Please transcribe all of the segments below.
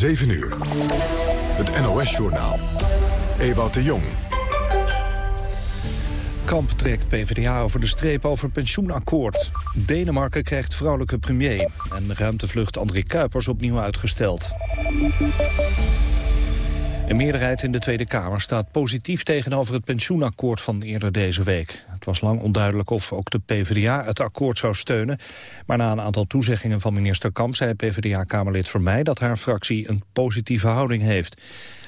7 uur. Het NOS-journaal. Ewout de Jong. Kamp trekt PvdA over de streep over pensioenakkoord. Denemarken krijgt vrouwelijke premier. En ruimtevlucht André Kuipers opnieuw uitgesteld. Een meerderheid in de Tweede Kamer staat positief tegenover het pensioenakkoord van eerder deze week. Het was lang onduidelijk of ook de PvdA het akkoord zou steunen. Maar na een aantal toezeggingen van minister Kamp zei PvdA-kamerlid Vermeij dat haar fractie een positieve houding heeft.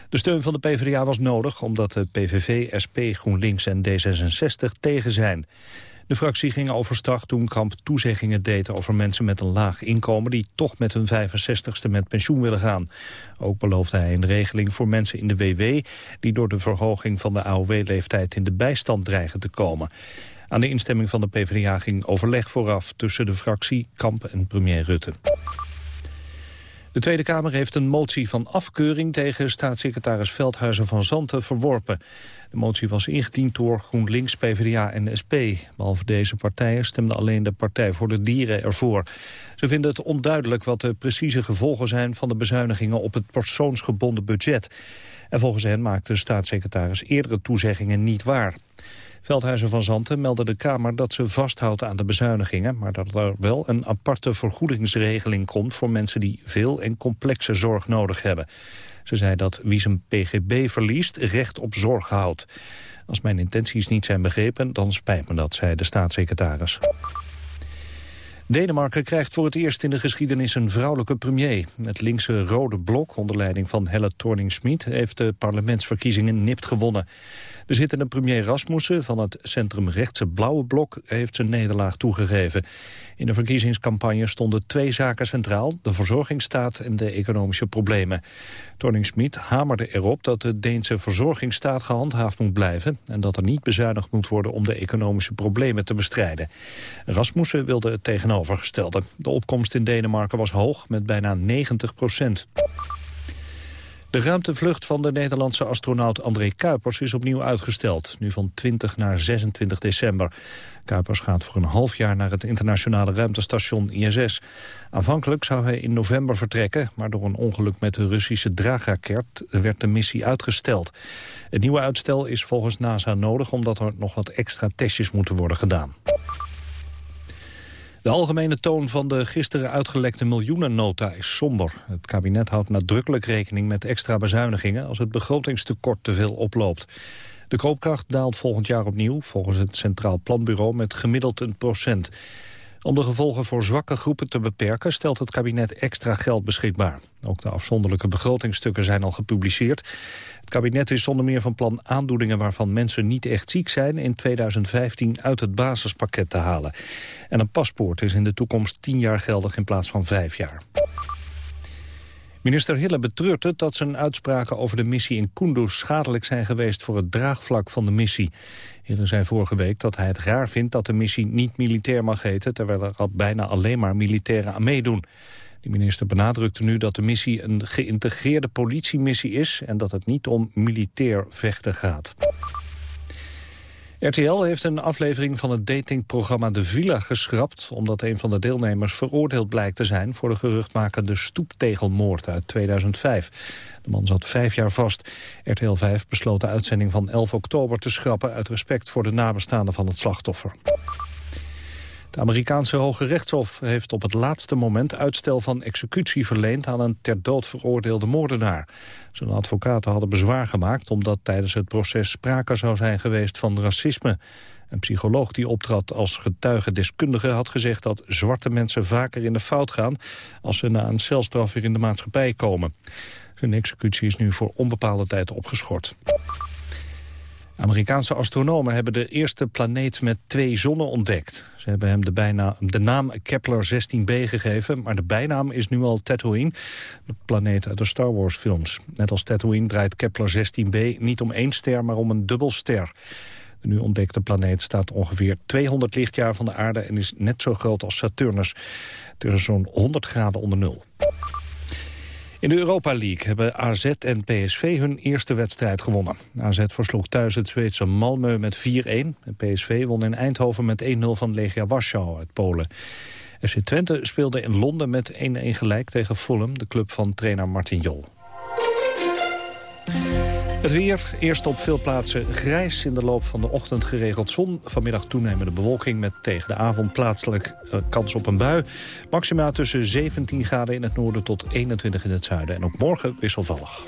De steun van de PvdA was nodig omdat de PVV, SP, GroenLinks en D66 tegen zijn. De fractie ging overstag toen Kamp toezeggingen deed over mensen met een laag inkomen die toch met hun 65ste met pensioen willen gaan. Ook beloofde hij een regeling voor mensen in de WW die door de verhoging van de AOW-leeftijd in de bijstand dreigen te komen. Aan de instemming van de PvdA ging overleg vooraf tussen de fractie Kamp en premier Rutte. De Tweede Kamer heeft een motie van afkeuring tegen staatssecretaris Veldhuizen van Zanten verworpen. De motie was ingediend door GroenLinks, PvdA en SP. Behalve deze partijen stemde alleen de Partij voor de Dieren ervoor. Ze vinden het onduidelijk wat de precieze gevolgen zijn van de bezuinigingen op het persoonsgebonden budget. En volgens hen maakte de staatssecretaris eerdere toezeggingen niet waar. Veldhuizen van Zanten meldde de Kamer dat ze vasthoudt aan de bezuinigingen... maar dat er wel een aparte vergoedingsregeling komt... voor mensen die veel en complexe zorg nodig hebben. Ze zei dat wie zijn pgb verliest recht op zorg houdt. Als mijn intenties niet zijn begrepen, dan spijt me dat, zei de staatssecretaris. Denemarken krijgt voor het eerst in de geschiedenis een vrouwelijke premier. Het linkse Rode Blok, onder leiding van Helle Thorning-Schmidt... heeft de parlementsverkiezingen nipt gewonnen. De zittende premier Rasmussen van het centrumrechtse Blauwe Blok heeft zijn nederlaag toegegeven. In de verkiezingscampagne stonden twee zaken centraal, de verzorgingsstaat en de economische problemen. Torning-Schmid hamerde erop dat de Deense verzorgingsstaat gehandhaafd moet blijven en dat er niet bezuinigd moet worden om de economische problemen te bestrijden. Rasmussen wilde het tegenovergestelde. De opkomst in Denemarken was hoog met bijna 90 procent. De ruimtevlucht van de Nederlandse astronaut André Kuipers is opnieuw uitgesteld, nu van 20 naar 26 december. Kuipers gaat voor een half jaar naar het internationale ruimtestation ISS. Aanvankelijk zou hij in november vertrekken, maar door een ongeluk met de Russische Draga-kert werd de missie uitgesteld. Het nieuwe uitstel is volgens NASA nodig omdat er nog wat extra testjes moeten worden gedaan. De algemene toon van de gisteren uitgelekte miljoenennota is somber. Het kabinet houdt nadrukkelijk rekening met extra bezuinigingen... als het begrotingstekort te veel oploopt. De koopkracht daalt volgend jaar opnieuw, volgens het Centraal Planbureau... met gemiddeld een procent. Om de gevolgen voor zwakke groepen te beperken... stelt het kabinet extra geld beschikbaar. Ook de afzonderlijke begrotingstukken zijn al gepubliceerd. Het kabinet is zonder meer van plan aandoeningen... waarvan mensen niet echt ziek zijn... in 2015 uit het basispakket te halen. En een paspoort is in de toekomst 10 jaar geldig in plaats van 5 jaar. Minister Hille betreurt het dat zijn uitspraken over de missie in Kunduz schadelijk zijn geweest voor het draagvlak van de missie. Hille zei vorige week dat hij het raar vindt dat de missie niet militair mag heten, terwijl er al bijna alleen maar militairen aan meedoen. De minister benadrukte nu dat de missie een geïntegreerde politiemissie is en dat het niet om militair vechten gaat. RTL heeft een aflevering van het datingprogramma De Villa geschrapt... omdat een van de deelnemers veroordeeld blijkt te zijn... voor de geruchtmakende stoeptegelmoord uit 2005. De man zat vijf jaar vast. RTL 5 besloot de uitzending van 11 oktober te schrappen... uit respect voor de nabestaanden van het slachtoffer. Het Amerikaanse Hoge Rechtshof heeft op het laatste moment uitstel van executie verleend aan een ter dood veroordeelde moordenaar. Zijn advocaten hadden bezwaar gemaakt omdat tijdens het proces sprake zou zijn geweest van racisme. Een psycholoog die optrad als getuigendeskundige had gezegd dat zwarte mensen vaker in de fout gaan als ze na een celstraf weer in de maatschappij komen. Zijn executie is nu voor onbepaalde tijd opgeschort. Amerikaanse astronomen hebben de eerste planeet met twee zonnen ontdekt. Ze hebben hem de, bijna, naam Kepler 16b gegeven, maar de bijnaam is nu al Tatooine, de planeet uit de Star Wars films. Net als Tatooine draait Kepler 16b niet om één ster, maar om een dubbelster. De nu ontdekte planeet staat ongeveer 200 lichtjaar van de aarde en is net zo groot als Saturnus. Het is zo'n 100 graden onder nul. In de Europa League hebben AZ en PSV hun eerste wedstrijd gewonnen. AZ versloeg thuis het Zweedse Malmö met 4-1. PSV won in Eindhoven met 1-0 van Legia Warschau uit Polen. FC Twente speelde in Londen met 1-1 gelijk tegen Fulham, de club van trainer Martin Jol. Het weer, eerst op veel plaatsen grijs. In de loop van de ochtend geregeld zon. Vanmiddag toenemende bewolking met tegen de avond plaatselijk uh, kans op een bui. Maxima tussen 17 graden in het noorden tot 21 in het zuiden. En ook morgen wisselvallig.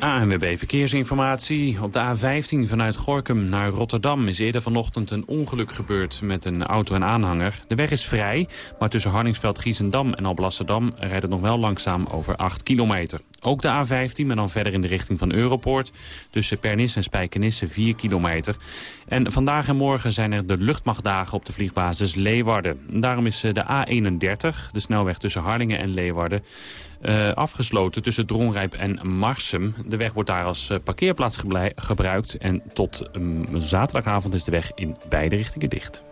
ANWB Verkeersinformatie. Op de A15 vanuit Gorkum naar Rotterdam is eerder vanochtend een ongeluk gebeurd met een auto en aanhanger. De weg is vrij, maar tussen Harningsveld, Giesendam en Alblasserdam rijdt het nog wel langzaam over 8 kilometer. Ook de A15, maar dan verder in de richting van Europoort. Tussen Pernis en Spijkenisse 4 kilometer. En vandaag en morgen zijn er de luchtmachtdagen op de vliegbasis Leeuwarden. Daarom is de A31, de snelweg tussen Harlingen en Leeuwarden... Uh, afgesloten tussen Dronrijp en Marsum. De weg wordt daar als uh, parkeerplaats gebruikt. En tot um, zaterdagavond is de weg in beide richtingen dicht.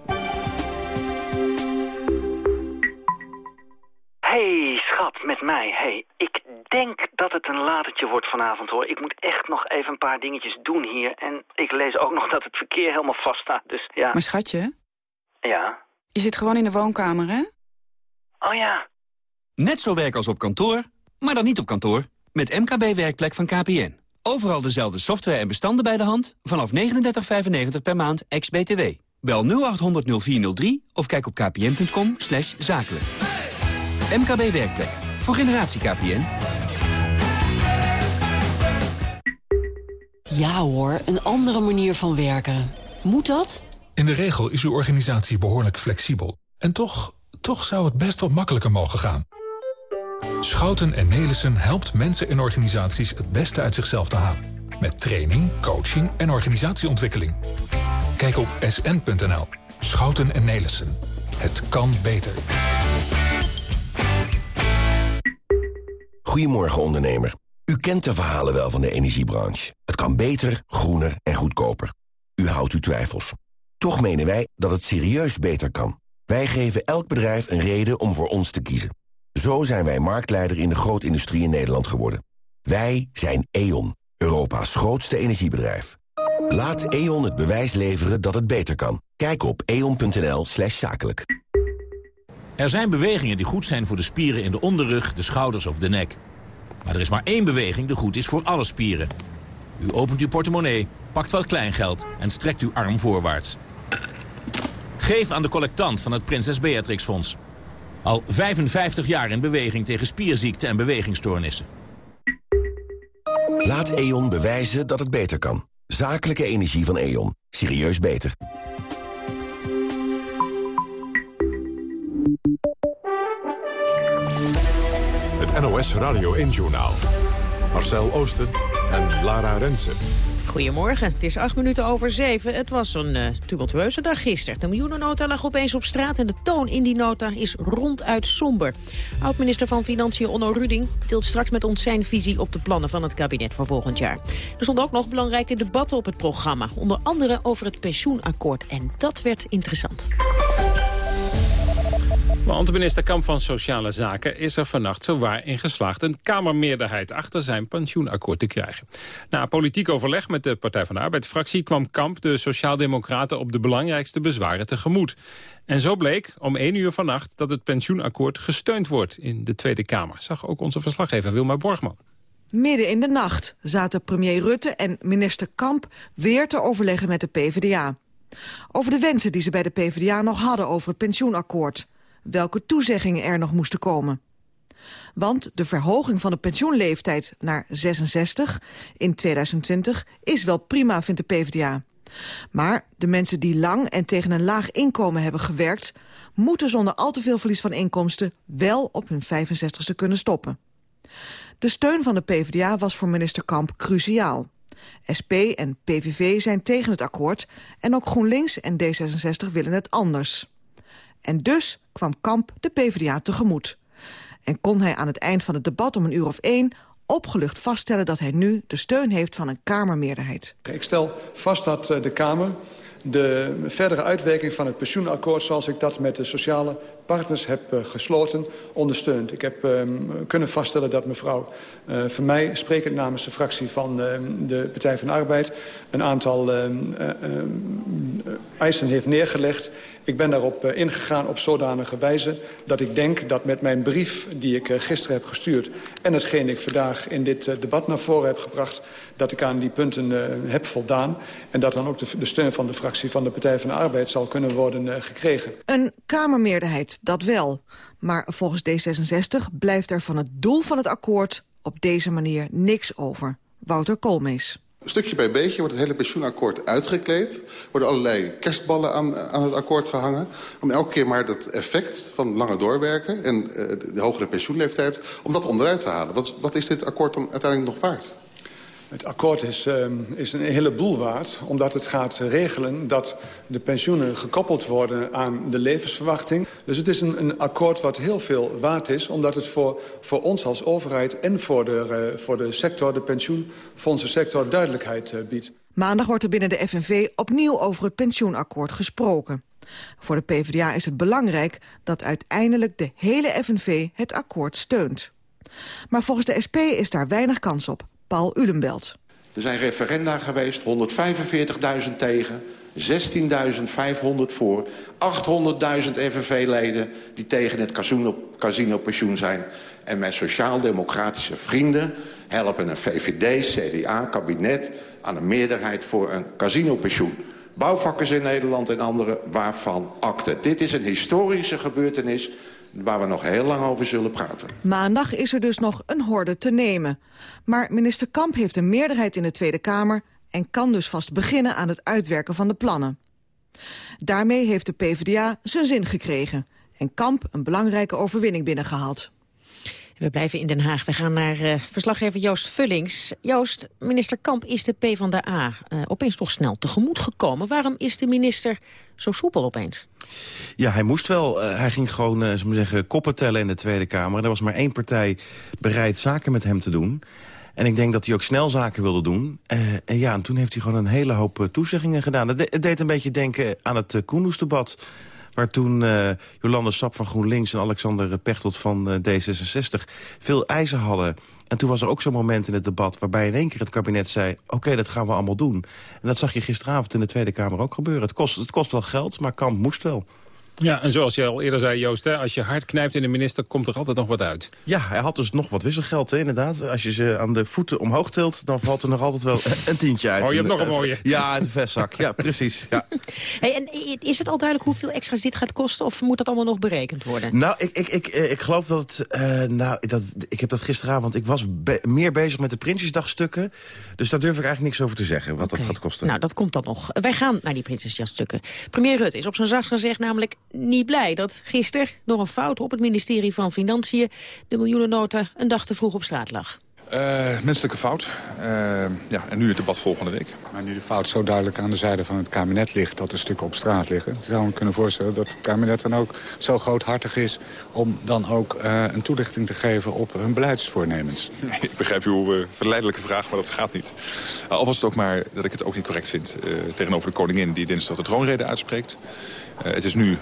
Hey, schat, met mij. Hey, ik denk dat het een latertje wordt vanavond, hoor. Ik moet echt nog even een paar dingetjes doen hier. En ik lees ook nog dat het verkeer helemaal vast staat, dus ja. Maar schatje? Ja? Je zit gewoon in de woonkamer, hè? Oh ja. Net zo werk als op kantoor, maar dan niet op kantoor. Met MKB Werkplek van KPN. Overal dezelfde software en bestanden bij de hand. Vanaf 39,95 per maand, ex-BTW. Bel 0800 0403 of kijk op kpn.com zakelijk. MKB Werkplek. Voor generatie KPN. Ja hoor, een andere manier van werken. Moet dat? In de regel is uw organisatie behoorlijk flexibel. En toch, toch zou het best wat makkelijker mogen gaan. Schouten en Nelissen helpt mensen en organisaties het beste uit zichzelf te halen. Met training, coaching en organisatieontwikkeling. Kijk op sn.nl. Schouten en Nelissen. Het kan beter. Goedemorgen ondernemer. U kent de verhalen wel van de energiebranche. Het kan beter, groener en goedkoper. U houdt uw twijfels. Toch menen wij dat het serieus beter kan. Wij geven elk bedrijf een reden om voor ons te kiezen. Zo zijn wij marktleider in de grootindustrie in Nederland geworden. Wij zijn E.ON, Europa's grootste energiebedrijf. Laat E.ON het bewijs leveren dat het beter kan. Kijk op eon.nl slash zakelijk. Er zijn bewegingen die goed zijn voor de spieren in de onderrug, de schouders of de nek. Maar er is maar één beweging die goed is voor alle spieren. U opent uw portemonnee, pakt wat kleingeld en strekt uw arm voorwaarts. Geef aan de collectant van het Prinses Beatrix Fonds. Al 55 jaar in beweging tegen spierziekten en bewegingsstoornissen. Laat E.ON bewijzen dat het beter kan. Zakelijke energie van E.ON. Serieus beter. Het NOS Radio 1-journaal. Marcel Oosten en Lara Rensen. Goedemorgen, het is acht minuten over zeven. Het was een uh, tumultueuze dag gisteren. De miljoenennota lag opeens op straat en de toon in die nota is ronduit somber. Oud-minister van Financiën Onno Ruding deelt straks met ons zijn visie op de plannen van het kabinet voor volgend jaar. Er stonden ook nog belangrijke debatten op het programma. Onder andere over het pensioenakkoord en dat werd interessant. Want minister Kamp van Sociale Zaken is er vannacht zowaar in geslaagd... een Kamermeerderheid achter zijn pensioenakkoord te krijgen. Na politiek overleg met de Partij van de Arbeid-fractie... kwam Kamp de Sociaaldemocraten op de belangrijkste bezwaren tegemoet. En zo bleek om één uur vannacht dat het pensioenakkoord gesteund wordt... in de Tweede Kamer, zag ook onze verslaggever Wilma Borgman. Midden in de nacht zaten premier Rutte en minister Kamp weer te overleggen met de PvdA. Over de wensen die ze bij de PvdA nog hadden over het pensioenakkoord welke toezeggingen er nog moesten komen. Want de verhoging van de pensioenleeftijd naar 66 in 2020 is wel prima, vindt de PvdA. Maar de mensen die lang en tegen een laag inkomen hebben gewerkt... moeten zonder al te veel verlies van inkomsten wel op hun 65ste kunnen stoppen. De steun van de PvdA was voor minister Kamp cruciaal. SP en PVV zijn tegen het akkoord en ook GroenLinks en D66 willen het anders. En dus kwam Kamp de PvdA tegemoet. En kon hij aan het eind van het debat om een uur of één opgelucht vaststellen dat hij nu de steun heeft van een Kamermeerderheid. Ik stel vast dat eh, de Kamer de verdere uitwerking van het pensioenakkoord... zoals ik dat met de sociale partners heb gesloten, ondersteund. Ik heb ehm, kunnen vaststellen dat mevrouw van mij, sprekend namens de fractie van ehm, de Partij van de Arbeid... een aantal eisen heeft neergelegd ik ben daarop ingegaan op zodanige wijze dat ik denk dat met mijn brief die ik gisteren heb gestuurd... en hetgeen ik vandaag in dit debat naar voren heb gebracht... dat ik aan die punten heb voldaan. En dat dan ook de, steun van de fractie van de Partij van de Arbeid zal kunnen worden gekregen. Een Kamermeerderheid, dat wel. Maar volgens D66 blijft er van het doel van het akkoord op deze manier niks over. Wouter Koolmees. Stukje bij beetje wordt het hele pensioenakkoord uitgekleed. worden allerlei kerstballen aan, aan het akkoord gehangen. Om elke keer maar dat effect van langer doorwerken... en uh, de hogere pensioenleeftijd, om dat onderuit te halen. Wat, wat is dit akkoord dan uiteindelijk nog waard? Het akkoord is, uh, is een heleboel waard, omdat het gaat regelen dat de pensioenen gekoppeld worden aan de levensverwachting. Dus het is een, een akkoord wat heel veel waard is, omdat het voor, voor ons als overheid en voor de, uh, voor de sector, de pensioenfondsensector, duidelijkheid uh, biedt. Maandag wordt er binnen de FNV opnieuw over het pensioenakkoord gesproken. Voor de PvdA is het belangrijk dat uiteindelijk de hele FNV het akkoord steunt. Maar volgens de SP is daar weinig kans op. Paul Ulenbelt. Er zijn referenda geweest, 145.000 tegen, 16.500 voor, 800.000 FNV-leden die tegen het casino-pensioen zijn. En mijn sociaal-democratische vrienden helpen een VVD, CDA-kabinet aan een meerderheid voor een casino-pensioen. Bouwvakkers in Nederland en anderen waarvan akte. Dit is een historische gebeurtenis waar we nog heel lang over zullen praten. Maandag is er dus nog een horde te nemen. Maar minister Kamp heeft een meerderheid in de Tweede Kamer... en kan dus vast beginnen aan het uitwerken van de plannen. Daarmee heeft de PvdA zijn zin gekregen... en Kamp een belangrijke overwinning binnengehaald. We blijven in Den Haag. We gaan naar uh, verslaggever Joost Vullings. Joost, minister Kamp is de PvdA uh, opeens toch snel tegemoet gekomen. Waarom is de minister zo soepel opeens? Ja, hij moest wel. Uh, hij ging gewoon, uh, zullen zeggen, koppen tellen in de Tweede Kamer. Er was maar één partij bereid zaken met hem te doen. En ik denk dat hij ook snel zaken wilde doen. En ja, en toen heeft hij gewoon een hele hoop toezeggingen gedaan. Het, deed een beetje denken aan het uh, Koendersdebat... waar toen uh, Jolande Sap van GroenLinks en Alexander Pechtold van D66... veel eisen hadden. En toen was er ook zo'n moment in het debat... waarbij in één keer het kabinet zei... oké, dat gaan we allemaal doen. En dat zag je gisteravond in de Tweede Kamer ook gebeuren. Het kost, het kost wel geld, maar Kamp moest wel. Ja, en zoals je al eerder zei, Joost, hè, als je hard knijpt in de minister... komt er altijd nog wat uit. Ja, hij had dus nog wat wisselgeld, hè, inderdaad. Als je ze aan de voeten omhoog tilt, dan valt er nog altijd wel een tientje uit. Oh, je hebt nog een mooie. Ja, de vestzak. Ja, precies. Ja. Hey, en is het al duidelijk hoeveel extra's dit gaat kosten... of moet dat allemaal nog berekend worden? Nou, ik, ik, ik, ik geloof dat, het, uh, nou, dat... Ik heb dat gisteravond... Ik was be meer bezig met de Prinsjesdagstukken. Dus daar durf ik eigenlijk niks over te zeggen, wat okay. dat gaat kosten. Nou, dat komt dan nog. Wij gaan naar die Prinsjesdagstukken. Premier Rutte is op zijn zacht gezegd namelijk niet blij... dat gisteren door een fout op het ministerie van Financiën... de miljoenennota een dag te vroeg op straat lag. Uh, menselijke fout. Uh, ja, en nu het debat volgende week. Maar nu de fout zo duidelijk aan de zijde van het kabinet ligt... dat de stukken op straat liggen... zou ik kunnen voorstellen dat het kabinet dan ook zo groothartig is... om dan ook uh, een toelichting te geven op hun beleidsvoornemens. Nee, ik begrijp uw verleidelijke vraag, maar dat gaat niet. al was het ook maar dat ik het ook niet correct vind... tegenover de koningin die dinsdag de troonrede uitspreekt. het is nu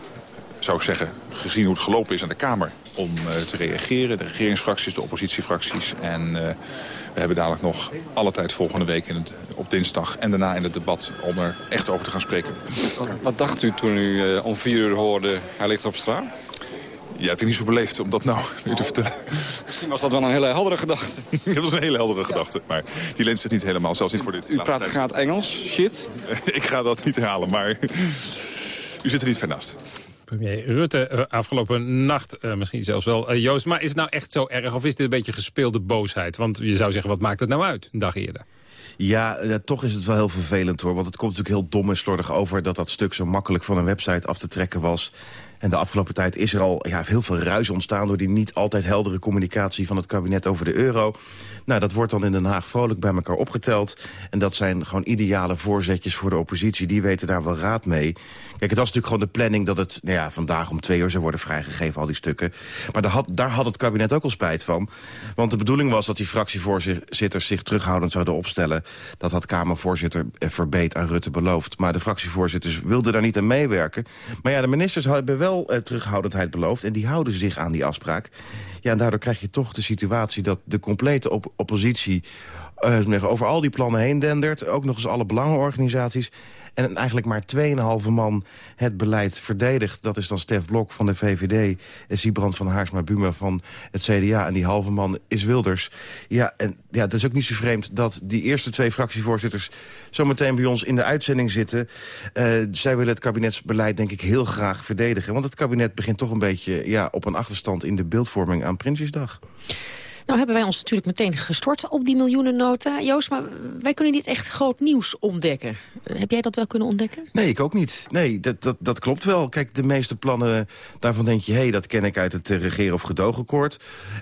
zou ik zeggen, gezien hoe het gelopen is aan de Kamer... om uh, te reageren, de regeringsfracties, de oppositiefracties. En uh, we hebben dadelijk nog alle tijd volgende week in het, op dinsdag... en daarna in het debat om er echt over te gaan spreken. Wat dacht u toen u uh, om vier uur hoorde, hij ligt op straat? Ja, het is niet zo beleefd om dat nou u te vertellen. Misschien was dat wel een hele heldere gedachte. dat was een hele heldere gedachte, maar die lens het niet helemaal, zelfs niet voor dit. U praat gaat Engels, shit? ik ga dat niet herhalen, maar u zit er niet ver naast premier Rutte uh, afgelopen nacht uh, misschien zelfs wel. Uh, Joost, maar is het nou echt zo erg of is dit een beetje gespeelde boosheid? Want je zou zeggen, wat maakt het nou uit, een dag eerder? Ja, ja, toch is het wel heel vervelend hoor. Want het komt natuurlijk heel dom en slordig over... dat dat stuk zo makkelijk van een website af te trekken was. En de afgelopen tijd is er al ja, heel veel ruis ontstaan... door die niet altijd heldere communicatie van het kabinet over de euro. Nou, dat wordt dan in Den Haag vrolijk bij elkaar opgeteld. En dat zijn gewoon ideale voorzetjes voor de oppositie. Die weten daar wel raad mee. Kijk, het was natuurlijk gewoon de planning dat het nou ja, vandaag om twee uur zou worden vrijgegeven, al die stukken. Maar daar had, daar had het kabinet ook al spijt van. Want de bedoeling was dat die fractievoorzitters zich terughoudend zouden opstellen. Dat had Kamervoorzitter Verbeet aan Rutte beloofd. Maar de fractievoorzitters wilden daar niet aan meewerken. Maar ja, de ministers hebben wel uh, terughoudendheid beloofd. En die houden zich aan die afspraak. Ja, en daardoor krijg je toch de situatie dat de complete op oppositie... Uh, over al die plannen heen dendert. Ook nog eens alle belangenorganisaties. En eigenlijk maar 2,5 man het beleid verdedigt. Dat is dan Stef Blok van de VVD. En Siebrand van Haarsma-Buma van het CDA. En die halve man is Wilders. Ja, en ja, dat is ook niet zo vreemd dat die eerste twee fractievoorzitters... zometeen bij ons in de uitzending zitten. Uh, zij willen het kabinetsbeleid denk ik heel graag verdedigen. Want het kabinet begint toch een beetje ja, op een achterstand... in de beeldvorming aan Prinsjesdag. Nou hebben wij ons natuurlijk meteen gestort op die miljoenennota. Joost, maar wij kunnen niet echt groot nieuws ontdekken. Heb jij dat wel kunnen ontdekken? Nee, ik ook niet. Nee, dat, dat, dat klopt wel. Kijk, de meeste plannen, daarvan denk je... hé, hey, dat ken ik uit het uh, regeren- of gedoogakkoord.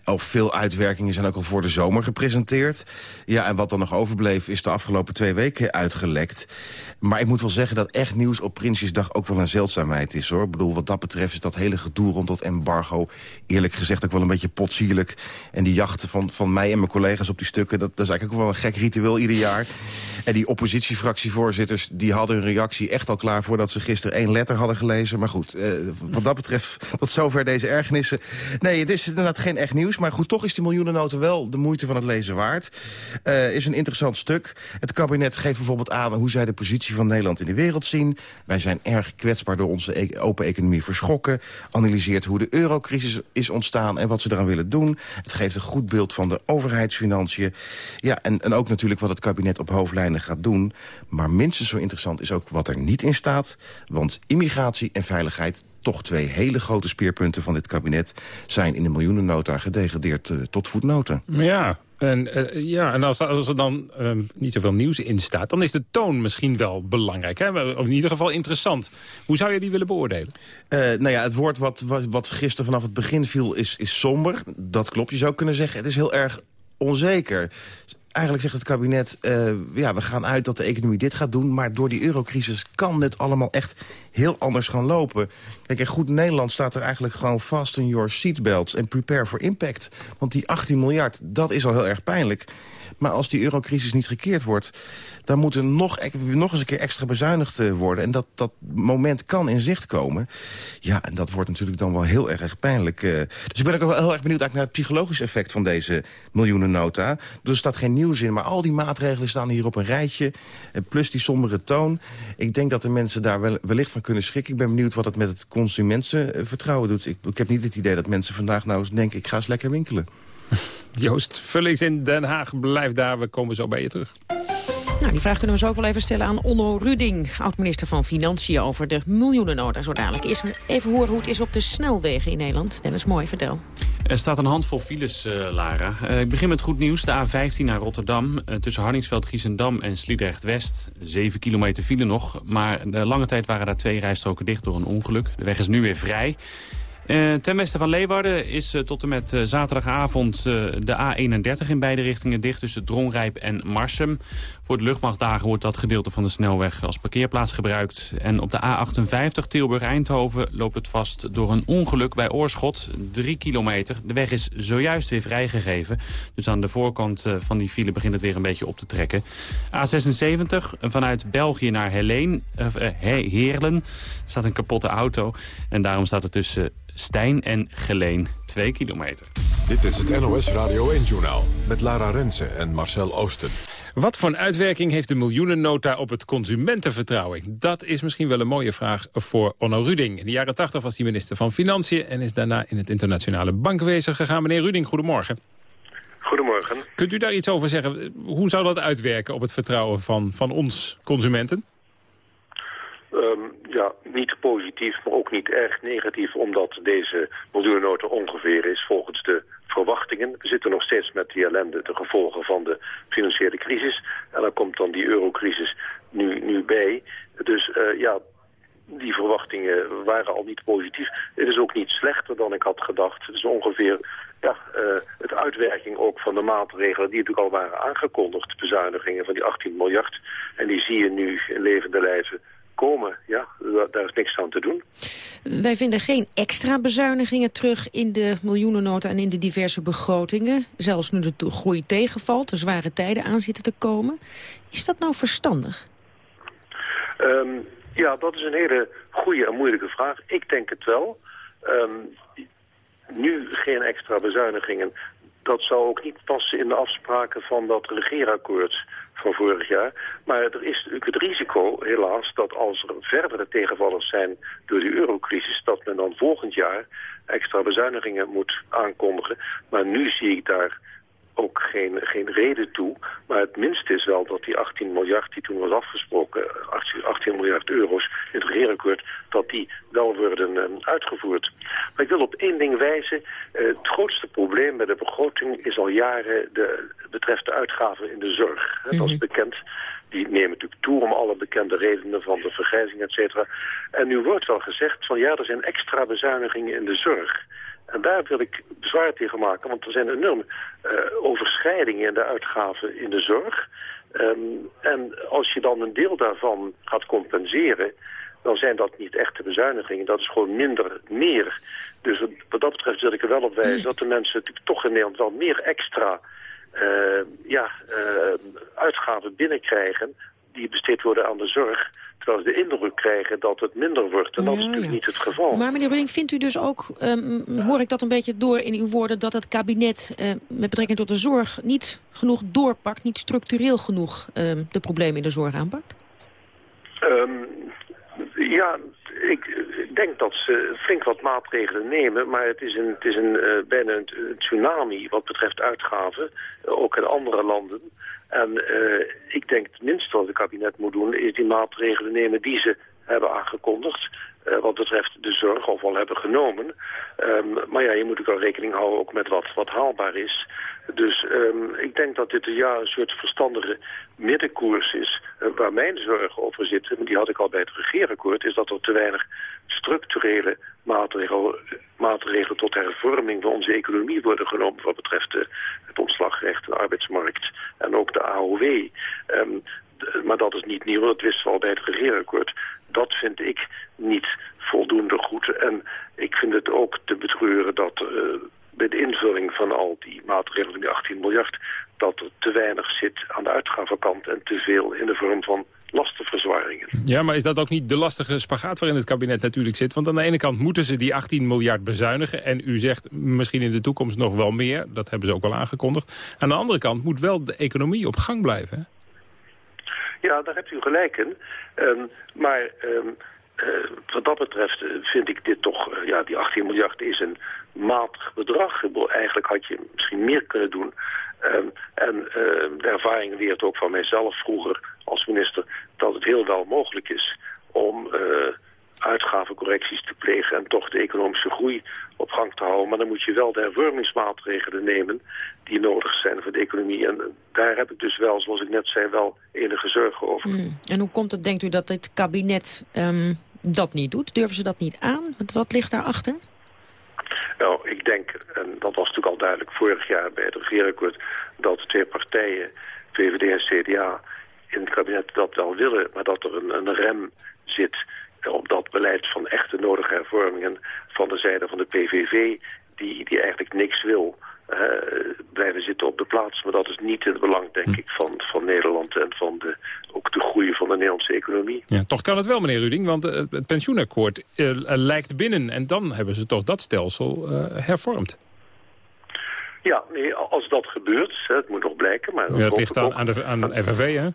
Of veel uitwerkingen zijn ook al voor de zomer gepresenteerd. Ja, en wat dan nog overbleef is de afgelopen twee weken uitgelekt. Maar ik moet wel zeggen dat echt nieuws op Prinsjesdag ook wel een zeldzaamheid is, hoor. Ik bedoel, wat dat betreft is dat hele gedoe rond dat embargo... eerlijk gezegd ook wel een beetje potsierlijk. En die jacht van, van mij en mijn collega's op die stukken... Dat, is eigenlijk ook wel een gek ritueel ieder jaar. En die oppositiefractievoorzitters die hadden hun reactie echt al klaar... voordat ze gisteren één letter hadden gelezen. Maar goed, eh, wat dat betreft tot zover deze ergernissen. Nee, het is inderdaad geen echt nieuws. Maar goed, toch is die miljoenennota wel de moeite van het lezen waard. Uh, is een interessant stuk. Het kabinet geeft bijvoorbeeld aan hoe zij de positie van Nederland in de wereld zien. Wij zijn erg kwetsbaar door onze e open economie verschokken. Analyseert hoe de eurocrisis is ontstaan en wat ze eraan willen doen. Het geeft een goed beeld van de overheidsfinanciën. Ja, en, en ook natuurlijk wat het kabinet op hoofdlijnen gaat doen. Maar minstens zo interessant is ook wat er niet in staat. Want immigratie en veiligheid toch twee hele grote speerpunten van dit kabinet... zijn in de miljoenennota gedegradeerd uh, tot voetnoten. Ja, en, uh, ja, en als, als er dan uh, niet zoveel nieuws in staat... dan is de toon misschien wel belangrijk. Hè? Of in ieder geval interessant. Hoe zou je die willen beoordelen? Uh, nou ja, het woord wat, wat, wat gisteren vanaf het begin viel is, is somber. Dat klopt, je zou kunnen zeggen. Het is heel erg onzeker eigenlijk zegt het kabinet, uh, ja, we gaan uit dat de economie dit gaat doen... maar door die eurocrisis kan dit allemaal echt heel anders gaan lopen. Kijk, in goed Nederland staat er eigenlijk gewoon vast in your seatbelts... en prepare for impact. Want die 18 miljard, dat is al heel erg pijnlijk. Maar als die eurocrisis niet gekeerd wordt... dan moet er nog, nog eens een keer extra bezuinigd eh, worden. En dat, dat moment kan in zicht komen. Ja, en dat wordt natuurlijk dan wel heel erg pijnlijk. Uh, dus ik ben ook wel heel erg benieuwd naar het psychologische effect van deze miljoenennota. Er staat geen nieuws in, maar al die maatregelen staan hier op een rijtje. Plus die sombere toon. Ik denk dat de mensen daar wel, wellicht van kunnen schrikken. Ik ben benieuwd wat het met het consumentenvertrouwen doet. Ik, ik heb niet het idee dat mensen vandaag nou eens denken... ik ga eens lekker winkelen. Joost Vullings in Den Haag, blijf daar. We komen zo bij je terug. Nou, die vraag kunnen we zo ook wel even stellen aan Onno Ruding... oud-minister van Financiën over de miljoenennota zo dadelijk. Eerst even horen hoe het is op de snelwegen in Nederland. Dennis Mooi, vertel. Er staat een handvol files, uh, Lara. Uh, ik begin met goed nieuws. De A15 naar Rotterdam. Uh, tussen Harningsveld, Giesendam en Sliedrecht-West. Zeven kilometer file nog. Maar de lange tijd waren daar twee rijstroken dicht door een ongeluk. De weg is nu weer vrij. Uh, ten westen van Leeuwarden is uh, tot en met uh, zaterdagavond de A31 in beide richtingen dicht tussen Dronrijp en Marsum. Voor de luchtmachtdagen wordt dat gedeelte van de snelweg als parkeerplaats gebruikt. En op de A58 Tilburg-Eindhoven loopt het vast door een ongeluk bij Oorschot. Drie kilometer. De weg is zojuist weer vrijgegeven. Dus aan de voorkant van die file begint het weer een beetje op te trekken. A76 vanuit België naar Heleen, Heerlen staat een kapotte auto. En daarom staat het tussen Stijn en Geleen 2 kilometer. Dit is het NOS Radio 1-journaal met Lara Rensen en Marcel Oosten. Wat voor een uitwerking heeft de miljoenennota op het consumentenvertrouwen? Dat is misschien wel een mooie vraag voor Onno Ruding. In de jaren 80 was hij minister van Financiën... en is daarna in het internationale bankwezen gegaan. Meneer Ruding, goedemorgen. Goedemorgen. Kunt u daar iets over zeggen? Hoe zou dat uitwerken op het vertrouwen van, van ons consumenten? Um, ja, niet positief, maar ook niet erg negatief... omdat deze miljoennota ongeveer is volgens de verwachtingen. We zitten nog steeds met die ellende, de gevolgen van de financiële crisis. En dan komt dan die eurocrisis nu, nu bij. Dus uh, ja, die verwachtingen waren al niet positief. Het is ook niet slechter dan ik had gedacht. Het is ongeveer ja, uh, het uitwerking ook van de maatregelen die natuurlijk al waren aangekondigd. Bezuinigingen van die 18 miljard. En die zie je nu in levende lijven komen. Ja, daar is niks aan te doen. Wij vinden geen extra bezuinigingen terug in de miljoenennota en in de diverse begrotingen. Zelfs nu de groei tegenvalt, de zware tijden aan zitten te komen. Is dat nou verstandig? Um, Ja, dat is een hele goede en moeilijke vraag. Ik denk het wel. Ehm, nu geen extra bezuinigingen. Dat zou ook niet passen in de afspraken van dat regeerakkoord van vorig jaar. Maar er is natuurlijk het risico, helaas, dat als er verdere tegenvallers zijn door de eurocrisis, dat men dan volgend jaar extra bezuinigingen moet aankondigen. Maar nu zie ik daar ook geen, geen reden toe. Maar het minste is wel dat die 18 miljard die toen was afgesproken, 18 miljard euro's in het regeerakkoord, dat die wel worden uh, uitgevoerd. Maar ik wil op één ding wijzen. Uh, het grootste probleem bij de begroting is al jaren de, betreft de uitgaven in de zorg. Dat is bekend. Die nemen natuurlijk toe om alle bekende redenen van de vergrijzing, et cetera. En nu wordt wel gezegd van ja, er zijn extra bezuinigingen in de zorg. En daar wil ik bezwaar tegen maken, want er zijn enorme uh, overschrijdingen in de uitgaven in de zorg. Um, en als je dan een deel daarvan gaat compenseren, dan zijn dat niet echte bezuinigingen. Dat is gewoon minder meer. Dus wat dat betreft wil ik er wel op wijzen dat de mensen natuurlijk toch in Nederland wel meer extra uh, ja, uh, uitgaven binnenkrijgen die besteed worden aan de zorg terwijl ze de indruk krijgen dat het minder wordt. En dat is natuurlijk ja. niet het geval. Maar meneer Rudding, vindt u dus ook, um, hoor ik dat een beetje door in uw woorden... dat het kabinet uh, met betrekking tot de zorg niet genoeg doorpakt... niet structureel genoeg uh, de problemen in de zorg aanpakt? Um, ja, ik, denk dat ze flink wat maatregelen nemen, maar het is, een, het is een, uh, bijna een, een, tsunami wat betreft uitgaven, uh, ook in andere landen. En uh, ik denk het minste wat het kabinet moet doen, is die maatregelen nemen die ze hebben aangekondigd. Wat betreft de zorg, of al hebben genomen. Um, maar ja, je moet ook wel rekening houden ook met wat, wat haalbaar is. Dus um, ik denk dat dit ja, een soort verstandige middenkoers is... Uh, waar mijn zorgen over maar die had ik al bij het regeerakkoord... is dat er te weinig structurele maatregelen, maatregelen tot hervorming van onze economie worden genomen... wat betreft uh, het ontslagrecht, de arbeidsmarkt en ook de AOW. Um, maar dat is niet nieuw, dat wisten we al bij het regeerakkoord. Dat vind ik niet voldoende goed. En ik vind het ook te betreuren dat uh, bij de invulling van al die maatregelen van die 18 miljard... dat er te weinig zit aan de uitgavenkant en te veel in de vorm van lastenverzwaringen. Ja, maar is dat ook niet de lastige spagaat waarin het kabinet natuurlijk zit? Want aan de ene kant moeten ze die 18 miljard bezuinigen... en u zegt misschien in de toekomst nog wel meer. Dat hebben ze ook al aangekondigd. Aan de andere kant moet wel de economie op gang blijven, hè? Ja, daar hebt u gelijk in. Um, maar um, uh, wat dat betreft vind ik dit toch... Uh, ja, die 18 miljard is een matig bedrag. Eigenlijk had je misschien meer kunnen doen. Um, en uh, de ervaring leert ook van mijzelf vroeger als minister... dat het heel wel mogelijk is om uitgavencorrecties te plegen... en toch de economische groei op gang te houden. Maar dan moet je wel de hervormingsmaatregelen nemen die nodig zijn voor de economie. En daar heb ik dus wel, zoals ik net zei, wel enige zorgen over. Hmm. En hoe komt het, denkt u, dat dit kabinet um, dat niet doet? Durven ze dat niet aan? Wat ligt daarachter? Nou, ik denk, en dat was natuurlijk al duidelijk vorig jaar bij het regeerakkoord... dat twee partijen, VVD en CDA, in het kabinet dat wel willen... maar dat er een, een rem zit op dat beleid van echte nodige hervormingen van de zijde van de PVV, die, die eigenlijk niks wil. Uh, blijven zitten op de plaats. Maar dat is niet in het belang, denk ik, van, van Nederland en van de, ook de groei van de Nederlandse economie. Ja, toch kan het wel, meneer Ruding, want uh, het pensioenakkoord uh, lijkt binnen. En dan hebben ze toch dat stelsel hervormd. Ja, nee, als dat gebeurt, het moet nog blijken. Maar ja, het ligt aan, aan de aan FNV, hè?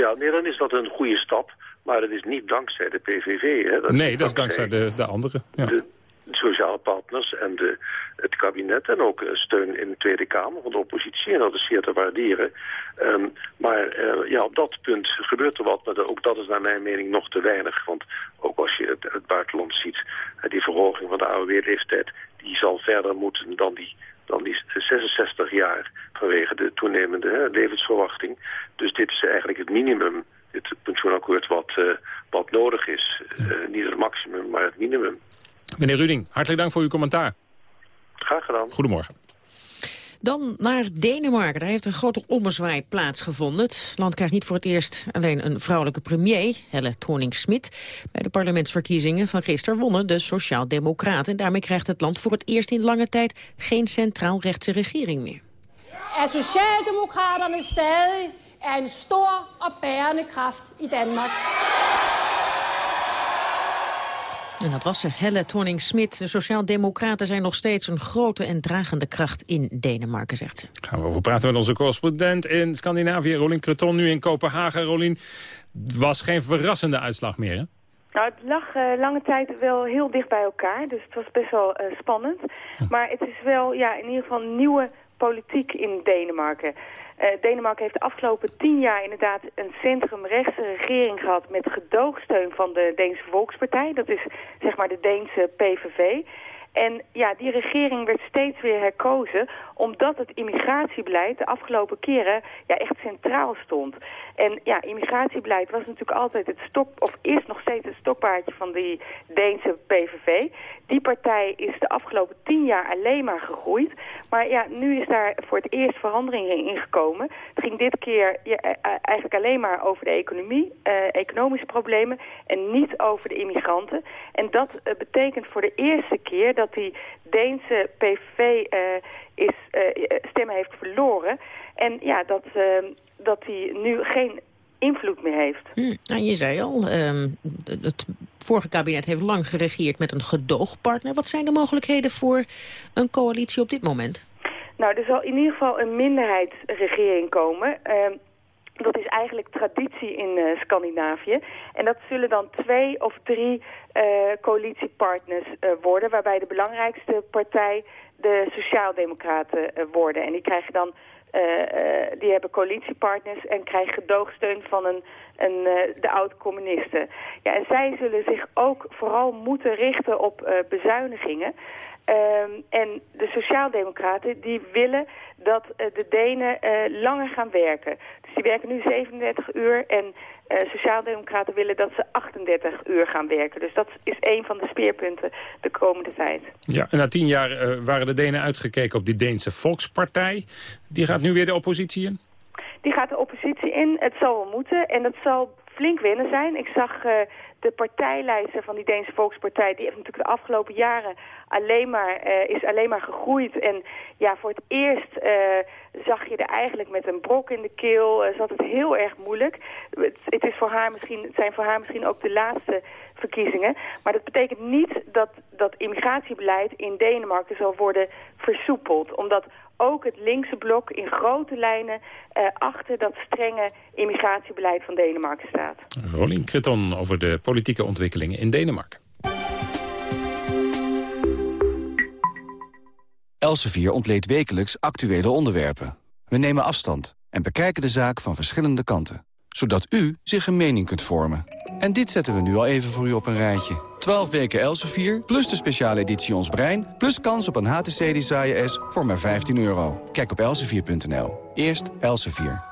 Ja, nee, dan is dat een goede stap. Maar dat is niet dankzij de PVV. Hè. Dat nee, is dat is dankzij de, de anderen. Ja. De sociale partners en de, het kabinet en ook steun in de Tweede Kamer van de oppositie. En dat is zeer te waarderen. Um, maar uh, ja, op dat punt gebeurt er wat. Maar ook dat is naar mijn mening nog te weinig. Want ook als je het, het buitenland ziet, die verhoging van de AOW-leeftijd... die zal verder moeten dan die dan die 66 jaar vanwege de toenemende hè, levensverwachting. Dus dit is eigenlijk het minimum het pensioenakkoord wat, uh, wat nodig is. Uh, niet het maximum, maar het minimum. Meneer Ruding, hartelijk dank voor uw commentaar. Graag gedaan. Goedemorgen. Dan naar Denemarken. Daar heeft een grote ommezwaai plaatsgevonden. Het land krijgt niet voor het eerst alleen een vrouwelijke premier, Helle Thorning-Smit. Bij de parlementsverkiezingen van gisteren wonnen de Sociaal-Democraten. En daarmee krijgt het land voor het eerst in lange tijd geen centraal-rechtse regering meer. Er Socialdemokraterne stadig er en stor og bærende kraft i Danmark. En dat was ze, Helle Thorning-Smit. De Sociaaldemocraten zijn nog steeds een grote en dragende kracht in Denemarken, zegt ze. Gaan we over praten met onze correspondent in Scandinavië, Rolien Creton, nu in Kopenhagen. Rolien, was geen verrassende uitslag meer, hè? Nou, het lag uh, lange tijd wel heel dicht bij elkaar, dus het was best wel uh, spannend. Maar het is wel ja, in ieder geval nieuwe politiek in Denemarken. Uh, Denemarken heeft de afgelopen tien jaar inderdaad een centrumrechtse regering gehad met gedoogsteun van de Deense Volkspartij. Dat is zeg maar de Deense PVV. En ja, die regering werd steeds weer herkozen omdat het immigratiebeleid de afgelopen keren ja, echt centraal stond. En ja, immigratiebeleid was natuurlijk altijd het stok, of is nog steeds het stokpaardje van die Deense PVV. Die partij is de afgelopen tien jaar alleen maar gegroeid. Maar ja, nu is daar voor het eerst verandering in gekomen. Het ging dit keer e, e, eigenlijk alleen maar over de economie, eh, economische problemen en niet over de immigranten. En dat uh, betekent voor de eerste keer dat die Deense PVV uh, is, uh, stemmen heeft verloren. En ja, dat, uh, dat hij nu geen invloed meer heeft. Hm, nou, je zei al, um, het vorige kabinet heeft lang geregeerd met een gedoogpartner. Wat zijn de mogelijkheden voor een coalitie op dit moment? Nou, er zal in ieder geval een minderheidsregering komen. Uh, dat is eigenlijk traditie in uh, Scandinavië. En dat zullen dan twee of drie uh, coalitiepartners uh, worden... waarbij de belangrijkste partij de Sociaaldemocraten worden. En die krijgen dan die hebben coalitiepartners en krijgen gedoogsteun van een, een, de oud-communisten. Ja, en zij zullen zich ook vooral moeten richten op bezuinigingen. Um, en de Sociaaldemocraten die willen dat uh, de Denen uh, langer gaan werken. Dus die werken nu 37 uur en uh, Sociaaldemocraten willen dat ze 38 uur gaan werken. Dus dat is een van de speerpunten de komende tijd. Ja, en na tien jaar waren de Denen uitgekeken op die Deense Volkspartij. Die gaat nu weer de oppositie in? Die gaat de oppositie in. Het zal wel moeten en het zal flink winnen zijn. Ik zag de partijlijster van die Deense Volkspartij... die heeft natuurlijk de afgelopen jaren alleen maar, uh, is alleen maar gegroeid. En ja, voor het eerst uh, zag je er eigenlijk met een brok in de keel. Uh, zat het heel erg moeilijk. Het, het, is voor haar misschien, het zijn voor haar misschien ook de laatste verkiezingen. Maar dat betekent niet dat dat immigratiebeleid in Denemarken zal worden versoepeld. Omdat ook het linkse blok in grote lijnen uh, achter dat strenge immigratiebeleid van Denemarken staat. Rolien Kreton over de politieke ontwikkelingen in Denemarken. Elsevier ontleedt wekelijks actuele onderwerpen. We nemen afstand en bekijken de zaak van verschillende kanten. Zodat u zich een mening kunt vormen. En dit zetten we nu al even voor u op een rijtje. 12 weken Elsevier, plus de speciale editie Ons Brein... plus kans op een HTC Desire S voor maar 15 euro. Kijk op elsevier.nl. Eerst Elsevier.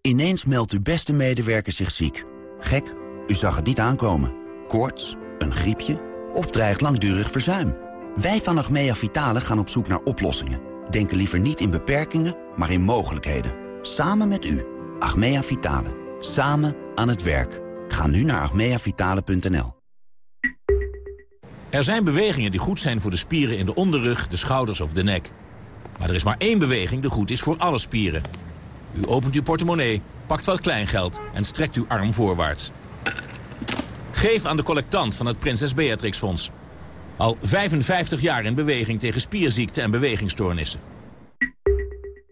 Ineens meldt uw beste medewerker zich ziek. Gek, u zag het niet aankomen. Koorts, een griepje of dreigt langdurig verzuim. Wij van Achmea Vitale gaan op zoek naar oplossingen. Denken liever niet in beperkingen, maar in mogelijkheden. Samen met u. Achmea Vitale. Samen aan het werk. Ga nu naar achmeavitale.nl. Er zijn bewegingen die goed zijn voor de spieren in de onderrug, de schouders of de nek. Maar er is maar één beweging die goed is voor alle spieren. U opent uw portemonnee, pakt wat kleingeld en strekt uw arm voorwaarts. Geef aan de collectant van het Prinses Beatrix Fonds. Al 55 jaar in beweging tegen spierziekten en bewegingsstoornissen.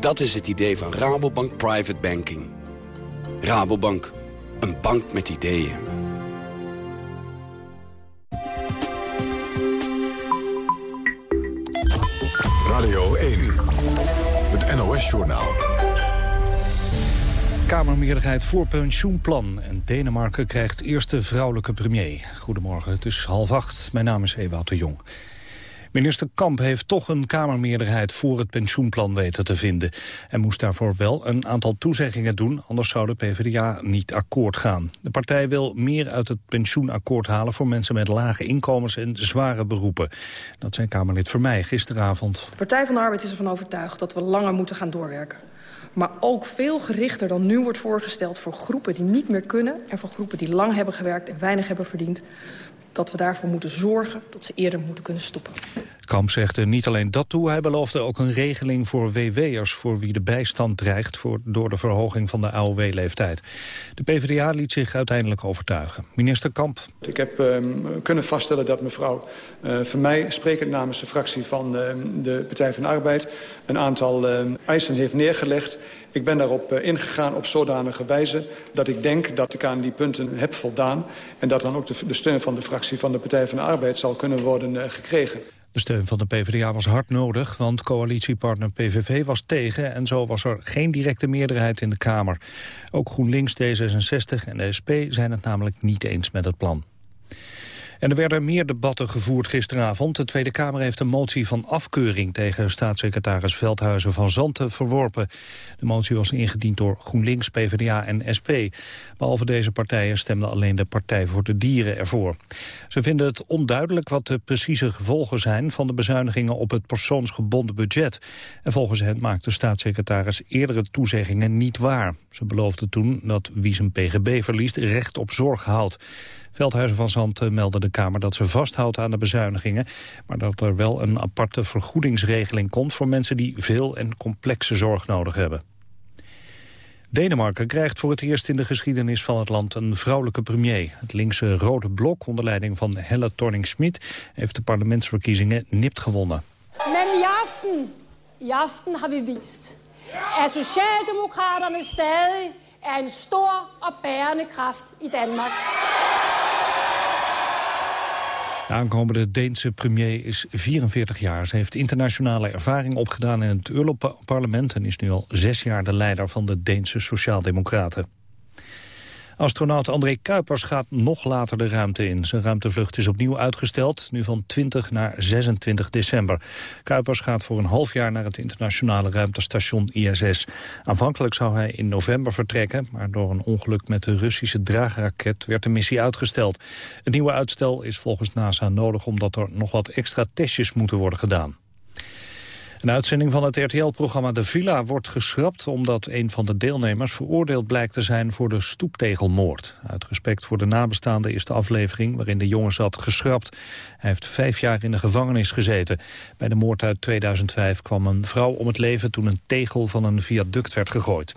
Dat is het idee van Rabobank Private Banking. Rabobank, een bank met ideeën. Radio 1, het NOS-journaal. Kamermeerderheid voor pensioenplan. En Denemarken krijgt eerste vrouwelijke premier. Goedemorgen, het is half acht. Mijn naam is Ewout de Jong. Minister Kamp heeft toch een Kamermeerderheid voor het pensioenplan weten te vinden. En moest daarvoor wel een aantal toezeggingen doen, anders zou de PvdA niet akkoord gaan. De partij wil meer uit het pensioenakkoord halen voor mensen met lage inkomens en zware beroepen. Dat zijn Kamerlid mij gisteravond. De Partij van de Arbeid is ervan overtuigd dat we langer moeten gaan doorwerken maar ook veel gerichter dan nu wordt voorgesteld... voor groepen die niet meer kunnen en voor groepen die lang hebben gewerkt... en weinig hebben verdiend dat we daarvoor moeten zorgen dat ze eerder moeten kunnen stoppen. Kamp zegt er niet alleen dat toe, hij beloofde ook een regeling voor WW'ers... voor wie de bijstand dreigt voor, door de verhoging van de AOW-leeftijd. De PvdA liet zich uiteindelijk overtuigen. Minister Kamp. Ik heb uh, kunnen vaststellen dat mevrouw uh, van mij, sprekend namens de fractie van uh, de Partij van de Arbeid... een aantal eisen heeft neergelegd ik ben daarop uh, ingegaan op zodanige wijze dat ik denk dat ik aan die punten heb voldaan... en dat dan ook de, steun van de fractie van de Partij van de Arbeid zal kunnen worden uh, gekregen. De steun van de PvdA was hard nodig, want coalitiepartner PVV was tegen... en zo was er geen directe meerderheid in de Kamer. Ook GroenLinks, D66 en de SP zijn het namelijk niet eens met het plan. En er werden meer debatten gevoerd gisteravond. De Tweede Kamer heeft een motie van afkeuring tegen staatssecretaris Veldhuizen van Zanten verworpen. De motie was ingediend door GroenLinks, PvdA en SP. Behalve deze partijen stemde alleen de Partij voor de Dieren ervoor. Ze vinden het onduidelijk wat de precieze gevolgen zijn van de bezuinigingen op het persoonsgebonden budget. En volgens hen maakt de staatssecretaris eerdere toezeggingen niet waar. Ze beloofde toen dat wie zijn pgb verliest recht op zorg houdt. Veldhuizen van Zandt meldde de Kamer dat ze vasthoudt aan de bezuinigingen... maar dat er wel een aparte vergoedingsregeling komt... voor mensen die veel en complexe zorg nodig hebben. Denemarken krijgt voor het eerst in de geschiedenis van het land een vrouwelijke premier. Het linkse Rode Blok onder leiding van Helle Thorning-Schmidt heeft de parlementsverkiezingen nipt gewonnen. Men i aften, i aften har we vist, at Socialdemokraterne stadig er een stor og bærende kraft i Danmark. De aankomende Deense premier is 44 jaar. Ze heeft internationale ervaring opgedaan in het Europarlement... en is nu al zes jaar de leider van de Deense Sociaaldemocraten. Astronaut André Kuipers gaat nog later de ruimte in. Zijn ruimtevlucht is opnieuw uitgesteld, nu van 20 naar 26 december. Kuipers gaat voor een half jaar naar het internationale ruimtestation ISS. Aanvankelijk zou hij in november vertrekken, maar door een ongeluk met de Russische draagraket werd de missie uitgesteld. Het nieuwe uitstel is volgens NASA nodig omdat er nog wat extra testjes moeten worden gedaan. Een uitzending van het RTL-programma De Villa wordt geschrapt... omdat een van de deelnemers veroordeeld blijkt te zijn voor de stoeptegelmoord. Uit respect voor de nabestaanden is de aflevering waarin de jongen zat geschrapt. Hij heeft vijf jaar in de gevangenis gezeten. Bij de moord uit 2005 kwam een vrouw om het leven toen een tegel van een viaduct werd gegooid.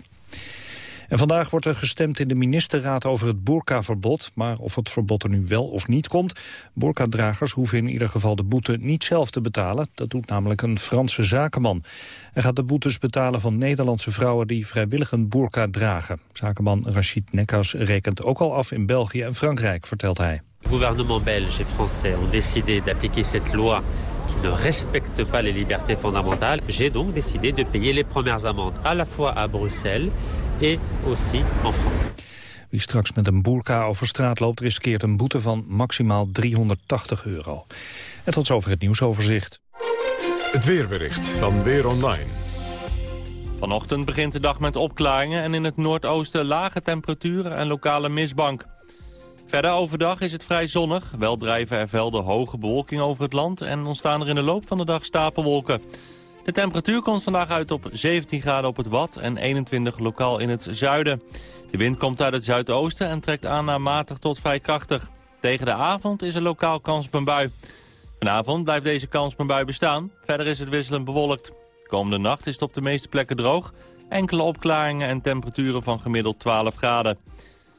En vandaag wordt er gestemd in de ministerraad over het boerkaverbod. Maar of het verbod er nu wel of niet komt... boerkadragers hoeven in ieder geval de boete niet zelf te betalen. Dat doet namelijk een Franse zakenman. Hij gaat de boetes betalen van Nederlandse vrouwen... die vrijwillig een boerka dragen. Zakenman Rachid Nekas rekent ook al af in België en Frankrijk, vertelt hij. Het gouvernement belge en français ont décidé d'appliquer cette loi qui ne respecte pas les libertés fondamentales. J'ai donc décidé de payer les premières amendes à la fois à Bruxelles et aussi en France. Wie straks met een boerka over straat loopt... riskeert een boete van maximaal 380 euro. En tot zover het nieuwsoverzicht. Het weerbericht van Weer Online. Vanochtend begint de dag met opklaringen... en in het noordoosten lage temperaturen en lokale mistbank. Verder overdag is het vrij zonnig. Wel drijven er velden hoge bewolking over het land... en ontstaan er in de loop van de dag stapelwolken. De temperatuur komt vandaag uit op 17 graden op het Wad en 21 lokaal in het zuiden. De wind komt uit het zuidoosten en trekt aan naar matig tot vrij krachtig. Tegen de avond is er lokaal kans op een bui. Vanavond blijft deze kans op een bui bestaan. Verder is het wisselend bewolkt. Komende nacht is het op de meeste plekken droog. Enkele opklaringen en temperaturen van gemiddeld 12 graden.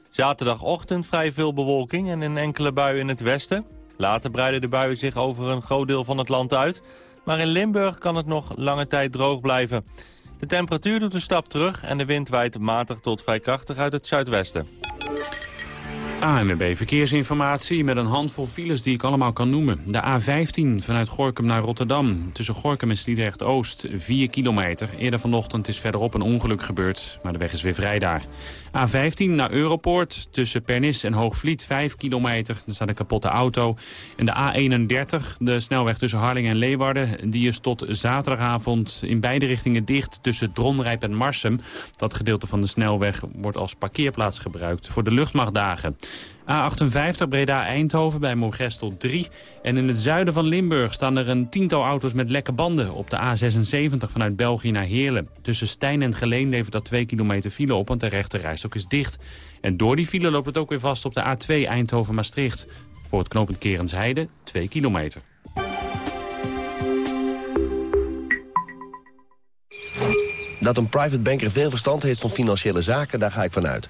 Zaterdagochtend vrij veel bewolking en een enkele bui in het westen. Later breiden de buien zich over een groot deel van het land uit. Maar in Limburg kan het nog lange tijd droog blijven. De temperatuur doet een stap terug en de wind waait matig tot vrij krachtig uit het zuidwesten. ANWB Verkeersinformatie met een handvol files die ik allemaal kan noemen. De A15 vanuit Gorkum naar Rotterdam. Tussen Gorkum en Sliedrecht-Oost 4 kilometer. Eerder vanochtend is verderop een ongeluk gebeurd, maar de weg is weer vrij daar. A15 naar Europoort tussen Pernis en Hoogvliet 5 kilometer. Er staat een kapotte auto. En de A31, de snelweg tussen Harlingen en Leeuwarden... die is tot zaterdagavond in beide richtingen dicht tussen Dronrijp en Marsum. Dat gedeelte van de snelweg wordt als parkeerplaats gebruikt voor de luchtmachtdagen. A58 Breda-Eindhoven bij Mogestel 3. En in het zuiden van Limburg staan er een tiental auto's met lekke banden... op de A76 vanuit België naar Heerlen. Tussen Stijn en Geleen levert dat 2 kilometer file op... want de rechterrijstok is dicht. En door die file loopt het ook weer vast op de A2 Eindhoven-Maastricht. Voor het knooppunt Kerensheide 2 kilometer. Dat een private banker veel verstand heeft van financiële zaken, daar ga ik vanuit.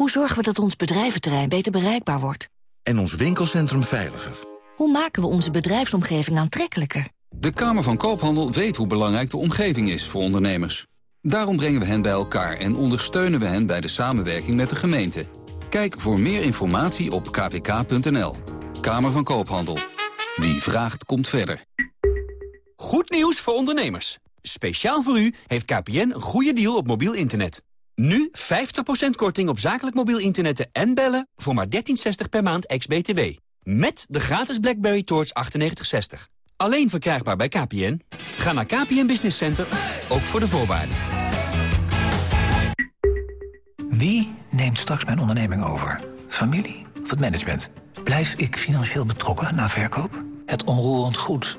Hoe zorgen we dat ons bedrijventerrein beter bereikbaar wordt? En ons winkelcentrum veiliger? Hoe maken we onze bedrijfsomgeving aantrekkelijker? De Kamer van Koophandel weet hoe belangrijk de omgeving is voor ondernemers. Daarom brengen we hen bij elkaar en ondersteunen we hen bij de samenwerking met de gemeente. Kijk voor meer informatie op kvk.nl. Kamer van Koophandel. Wie vraagt, komt verder. Goed nieuws voor ondernemers. Speciaal voor u heeft KPN een goede deal op mobiel internet. Nu 50% korting op zakelijk mobiel internetten en bellen voor maar 13,60 per maand ex-BTW. Met de gratis BlackBerry Torch 9860. Alleen verkrijgbaar bij KPN. Ga naar KPN Business Center, ook voor de voorwaarden. Wie neemt straks mijn onderneming over? Familie of het management? Blijf ik financieel betrokken na verkoop? Het onroerend goed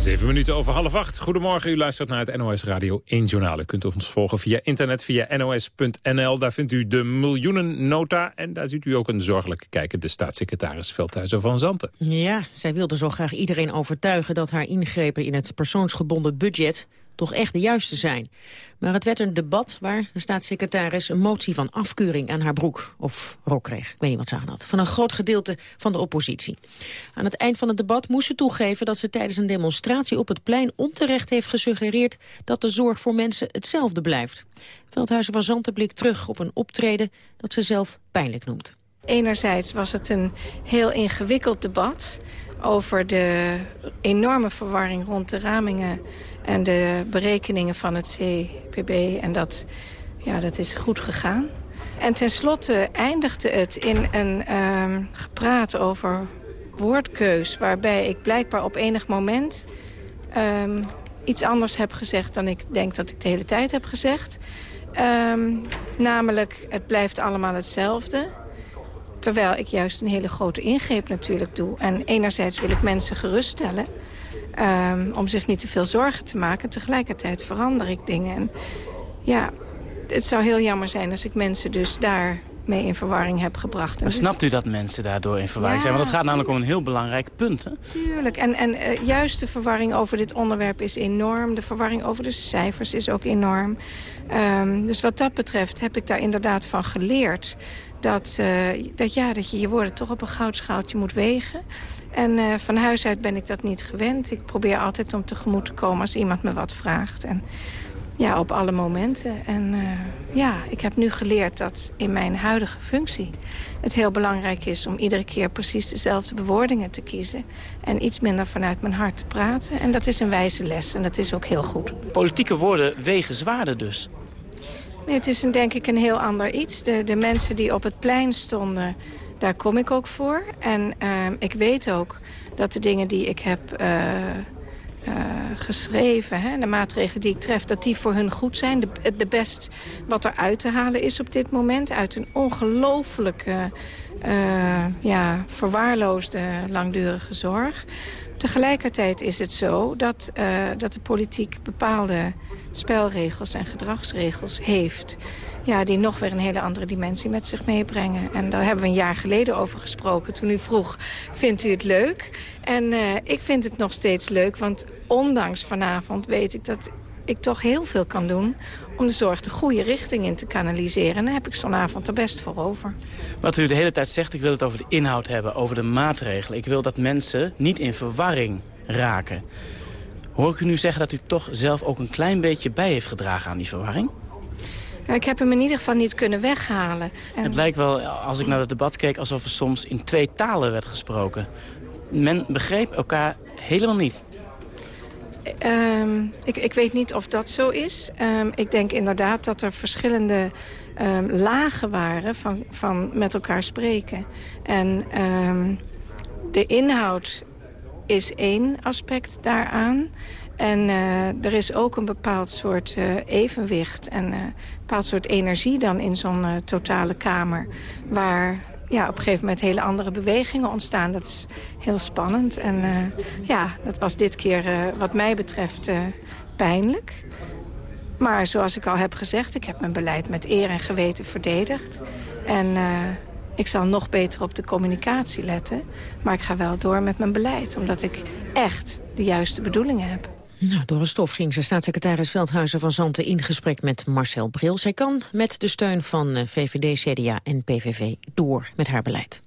Zeven minuten over half acht. Goedemorgen, u luistert naar het NOS Radio 1 Journaal. U kunt ons volgen via internet, via nos.nl. Daar vindt u de miljoenennota. En daar ziet u ook een zorgelijke kijker, de staatssecretaris Veldhuizen van Zanten. Ja, zij wilde zo graag iedereen overtuigen dat haar ingrepen in het persoonsgebonden budget toch echt de juiste zijn. Maar het werd een debat waar de staatssecretaris een motie van afkeuring aan haar broek of rok kreeg. Ik weet niet wat ze aan had. Van een groot gedeelte van de oppositie. Aan het eind van het debat moest ze toegeven dat ze tijdens een demonstratie op het plein onterecht heeft gesuggereerd dat de zorg voor mensen hetzelfde blijft. Veldhuizen van Zanten blikt terug op een optreden dat ze zelf pijnlijk noemt. Enerzijds was het een heel ingewikkeld debat over de enorme verwarring rond de ramingen en de berekeningen van het CPB. En dat, ja, dat is goed gegaan. En tenslotte eindigde het in een um, gepraat over woordkeus... waarbij ik blijkbaar op enig moment um, iets anders heb gezegd... dan ik denk dat ik de hele tijd heb gezegd. Um, namelijk, het blijft allemaal hetzelfde. Terwijl ik juist een hele grote ingreep natuurlijk doe. En enerzijds wil ik mensen geruststellen... Um, om zich niet te veel zorgen te maken. Tegelijkertijd verander ik dingen. En ja, het zou heel jammer zijn als ik mensen dus daar mee in verwarring heb gebracht. Maar snapt u dat mensen daardoor in verwarring zijn? Want het gaat namelijk om een heel belangrijk punt. Hè? Tuurlijk. En, en uh, juist de verwarring over dit onderwerp is enorm. De verwarring over de cijfers is ook enorm. Um, dus wat dat betreft heb ik daar inderdaad van geleerd... Dat, uh, dat, ja, dat je je woorden toch op een goudschaaltje moet wegen. En uh, van huis uit ben ik dat niet gewend. Ik probeer altijd om tegemoet te komen als iemand me wat vraagt. En ja, op alle momenten. En uh, ja, ik heb nu geleerd dat in mijn huidige functie... het heel belangrijk is om iedere keer precies dezelfde bewoordingen te kiezen. En iets minder vanuit mijn hart te praten. En dat is een wijze les en dat is ook heel goed. Politieke woorden wegen zwaarder dus. Nee, het is een, denk ik een heel ander iets. De, de mensen die op het plein stonden daar kom ik ook voor. En uh, ik weet ook dat de dingen die ik heb uh, geschreven, hè, de maatregelen die ik tref, dat die voor hun goed zijn. De, de best wat er uit te halen is op dit moment uit een ongelooflijke uh, ja, verwaarloosde langdurige zorg. Tegelijkertijd is het zo dat, uh, dat de politiek bepaalde spelregels en gedragsregels heeft... Ja, die nog weer een hele andere dimensie met zich meebrengen. En daar hebben we een jaar geleden over gesproken. Toen u vroeg, vindt u het leuk? En uh, ik vind het nog steeds leuk, want ondanks vanavond weet ik dat ik toch heel veel kan doen om de zorg de goede richting in te kanaliseren. En daar heb ik zo'n avond er best voor over. Wat u de hele tijd zegt, ik wil het over de inhoud hebben, over de maatregelen. Ik wil dat mensen niet in verwarring raken. Hoor ik u nu zeggen dat u toch zelf ook een klein beetje bij heeft gedragen aan die verwarring? Nou, ik heb hem in ieder geval niet kunnen weghalen. En... Het lijkt wel, als ik naar het debat keek, alsof er soms in twee talen werd gesproken. Men begreep elkaar helemaal niet. Um, ik, ik, weet niet of dat zo is. Um, ik denk inderdaad dat er verschillende um, lagen waren van, van met elkaar spreken. En de inhoud is één aspect daaraan. En uh, er is ook een bepaald soort uh, evenwicht en een bepaald soort energie dan in zo'n totale kamer... waar ja, op een gegeven moment hele andere bewegingen ontstaan. Dat is heel spannend. En uh, ja, dat was dit keer uh, wat mij betreft uh, pijnlijk. Maar zoals ik al heb gezegd, ik heb mijn beleid met eer en geweten verdedigd. En ik zal nog beter op de communicatie letten. Maar ik ga wel door met mijn beleid, omdat ik echt de juiste bedoelingen heb. Nou, door een stof ging ze staatssecretaris Veldhuizen van Zanten in gesprek met Marcel Bril. Zij kan met de steun van eh, VVD, CDA en PVV door met haar beleid.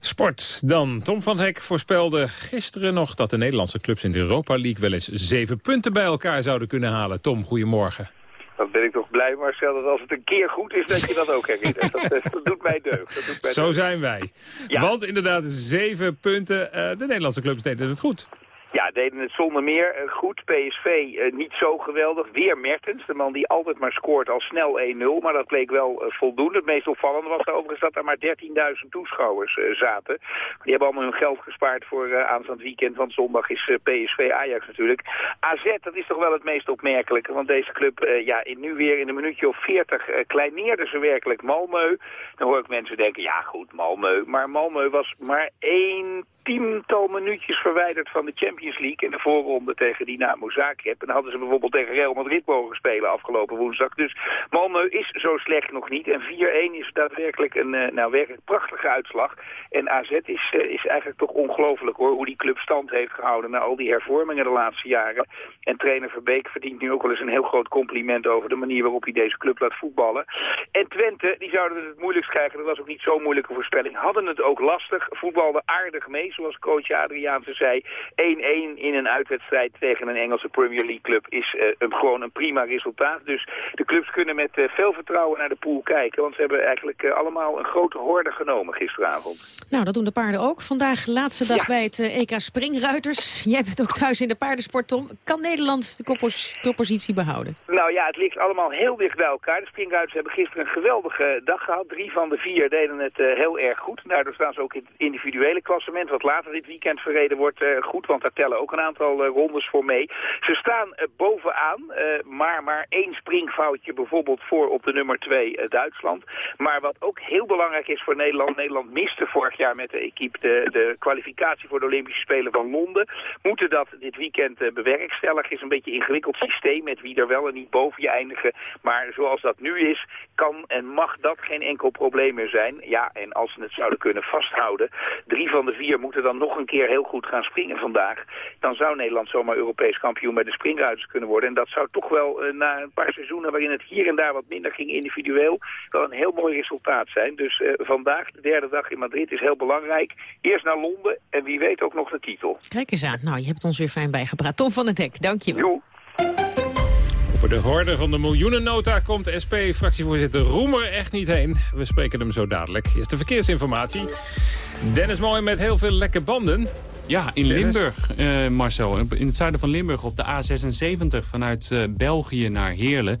Sport dan. Tom van Hek voorspelde gisteren nog dat de Nederlandse clubs in de Europa League wel eens zeven punten bij elkaar zouden kunnen halen. Tom, goedemorgen. Dan ben ik toch blij, Marcel, dat als het een keer goed is, dat je dat ook herinnert. Dat, dat doet mij deugd. Dat doet mij Zo zijn wij. Want inderdaad, zeven punten. Uh, de Nederlandse clubs deden het goed. Ja, deden het zonder meer uh, goed. PSV uh, niet zo geweldig. Weer Mertens, de man die altijd maar scoort al snel 1-0. Maar dat bleek wel uh, voldoende. Het meest opvallende was overigens dat er maar 13.000 toeschouwers zaten. Die hebben allemaal hun geld gespaard voor aanstaand weekend. Want zondag is PSV Ajax natuurlijk. AZ, dat is toch wel het meest opmerkelijke. Want deze club, ja, in, nu weer in een minuutje of 40 kleineerde ze werkelijk Malmö. Dan hoor ik mensen denken, ja goed, Malmö. Maar Malmö was maar één tiental minuutjes verwijderd van de Champions League in de voorronde tegen Dynamo Zagreb. En dan hadden ze bijvoorbeeld tegen Real Madrid mogen spelen afgelopen woensdag. Dus Malmö is zo slecht nog niet. En 4-1 is daadwerkelijk een uh, nou, werkelijk prachtige uitslag. En AZ is, uh, is eigenlijk toch ongelooflijk hoor, hoe die club stand heeft gehouden na al die hervormingen de laatste jaren. En trainer Verbeek verdient nu ook wel eens een heel groot compliment over de manier waarop hij deze club laat voetballen. En Twente, die zouden het moeilijkst krijgen. Dat was ook niet zo'n moeilijke voorspelling. Hadden het ook lastig, voetbalden aardig mee zoals coach Adriaanse zei. 1-1 in een uitwedstrijd tegen een Engelse Premier League club is uh, een, gewoon een prima resultaat. Dus de clubs kunnen met uh, veel vertrouwen naar de pool kijken. Want ze hebben eigenlijk uh, allemaal een grote horde genomen gisteravond. Nou, dat doen de paarden ook. Vandaag laatste dag ja. bij het EK Springruiters. Jij bent ook thuis in de paardensport, Tom. Kan Nederland de koppositie behouden? Nou ja, het ligt allemaal heel dicht bij elkaar. De springruiters hebben gisteren een geweldige dag gehad. Drie van de vier deden het heel erg goed. Daardoor staan ze ook in het individuele klassement, wat later dit weekend verreden wordt, uh, goed. Want daar tellen ook een aantal uh, rondes voor mee. Ze staan uh, bovenaan, maar maar één springfoutje bijvoorbeeld voor op de nummer 2 Duitsland. Maar wat ook heel belangrijk is voor Nederland. Nederland miste vorig jaar met de equipe de, de kwalificatie voor de Olympische Spelen van Londen. Moeten dat dit weekend bewerkstelligen. Is een beetje een ingewikkeld systeem met wie er wel en niet boven je eindigen. Maar zoals dat nu is, kan en mag dat geen enkel probleem meer zijn. Ja, en als ze het zouden kunnen vasthouden. Drie van de vier moeten dan nog een keer heel goed gaan springen vandaag... dan zou Nederland zomaar Europees kampioen bij de springruiters kunnen worden. En dat zou toch wel uh, na een paar seizoenen waarin het hier en daar wat minder ging individueel... wel een heel mooi resultaat zijn. Dus uh, vandaag, de derde dag in Madrid, is heel belangrijk. Eerst naar Londen en wie weet ook nog de titel. Kijk eens aan. Nou, je hebt ons weer fijn bijgepraat. Tom van het Dek, dank je wel. Voor de horde van de miljoenennota komt SP-fractievoorzitter Roemer echt niet heen. We spreken hem zo dadelijk. Eerst de verkeersinformatie. Dennis Mooi met heel veel lekke banden. Ja, in Dennis. Limburg, uh, Marcel. In het zuiden van Limburg op de A76 vanuit uh, België naar Heerlen.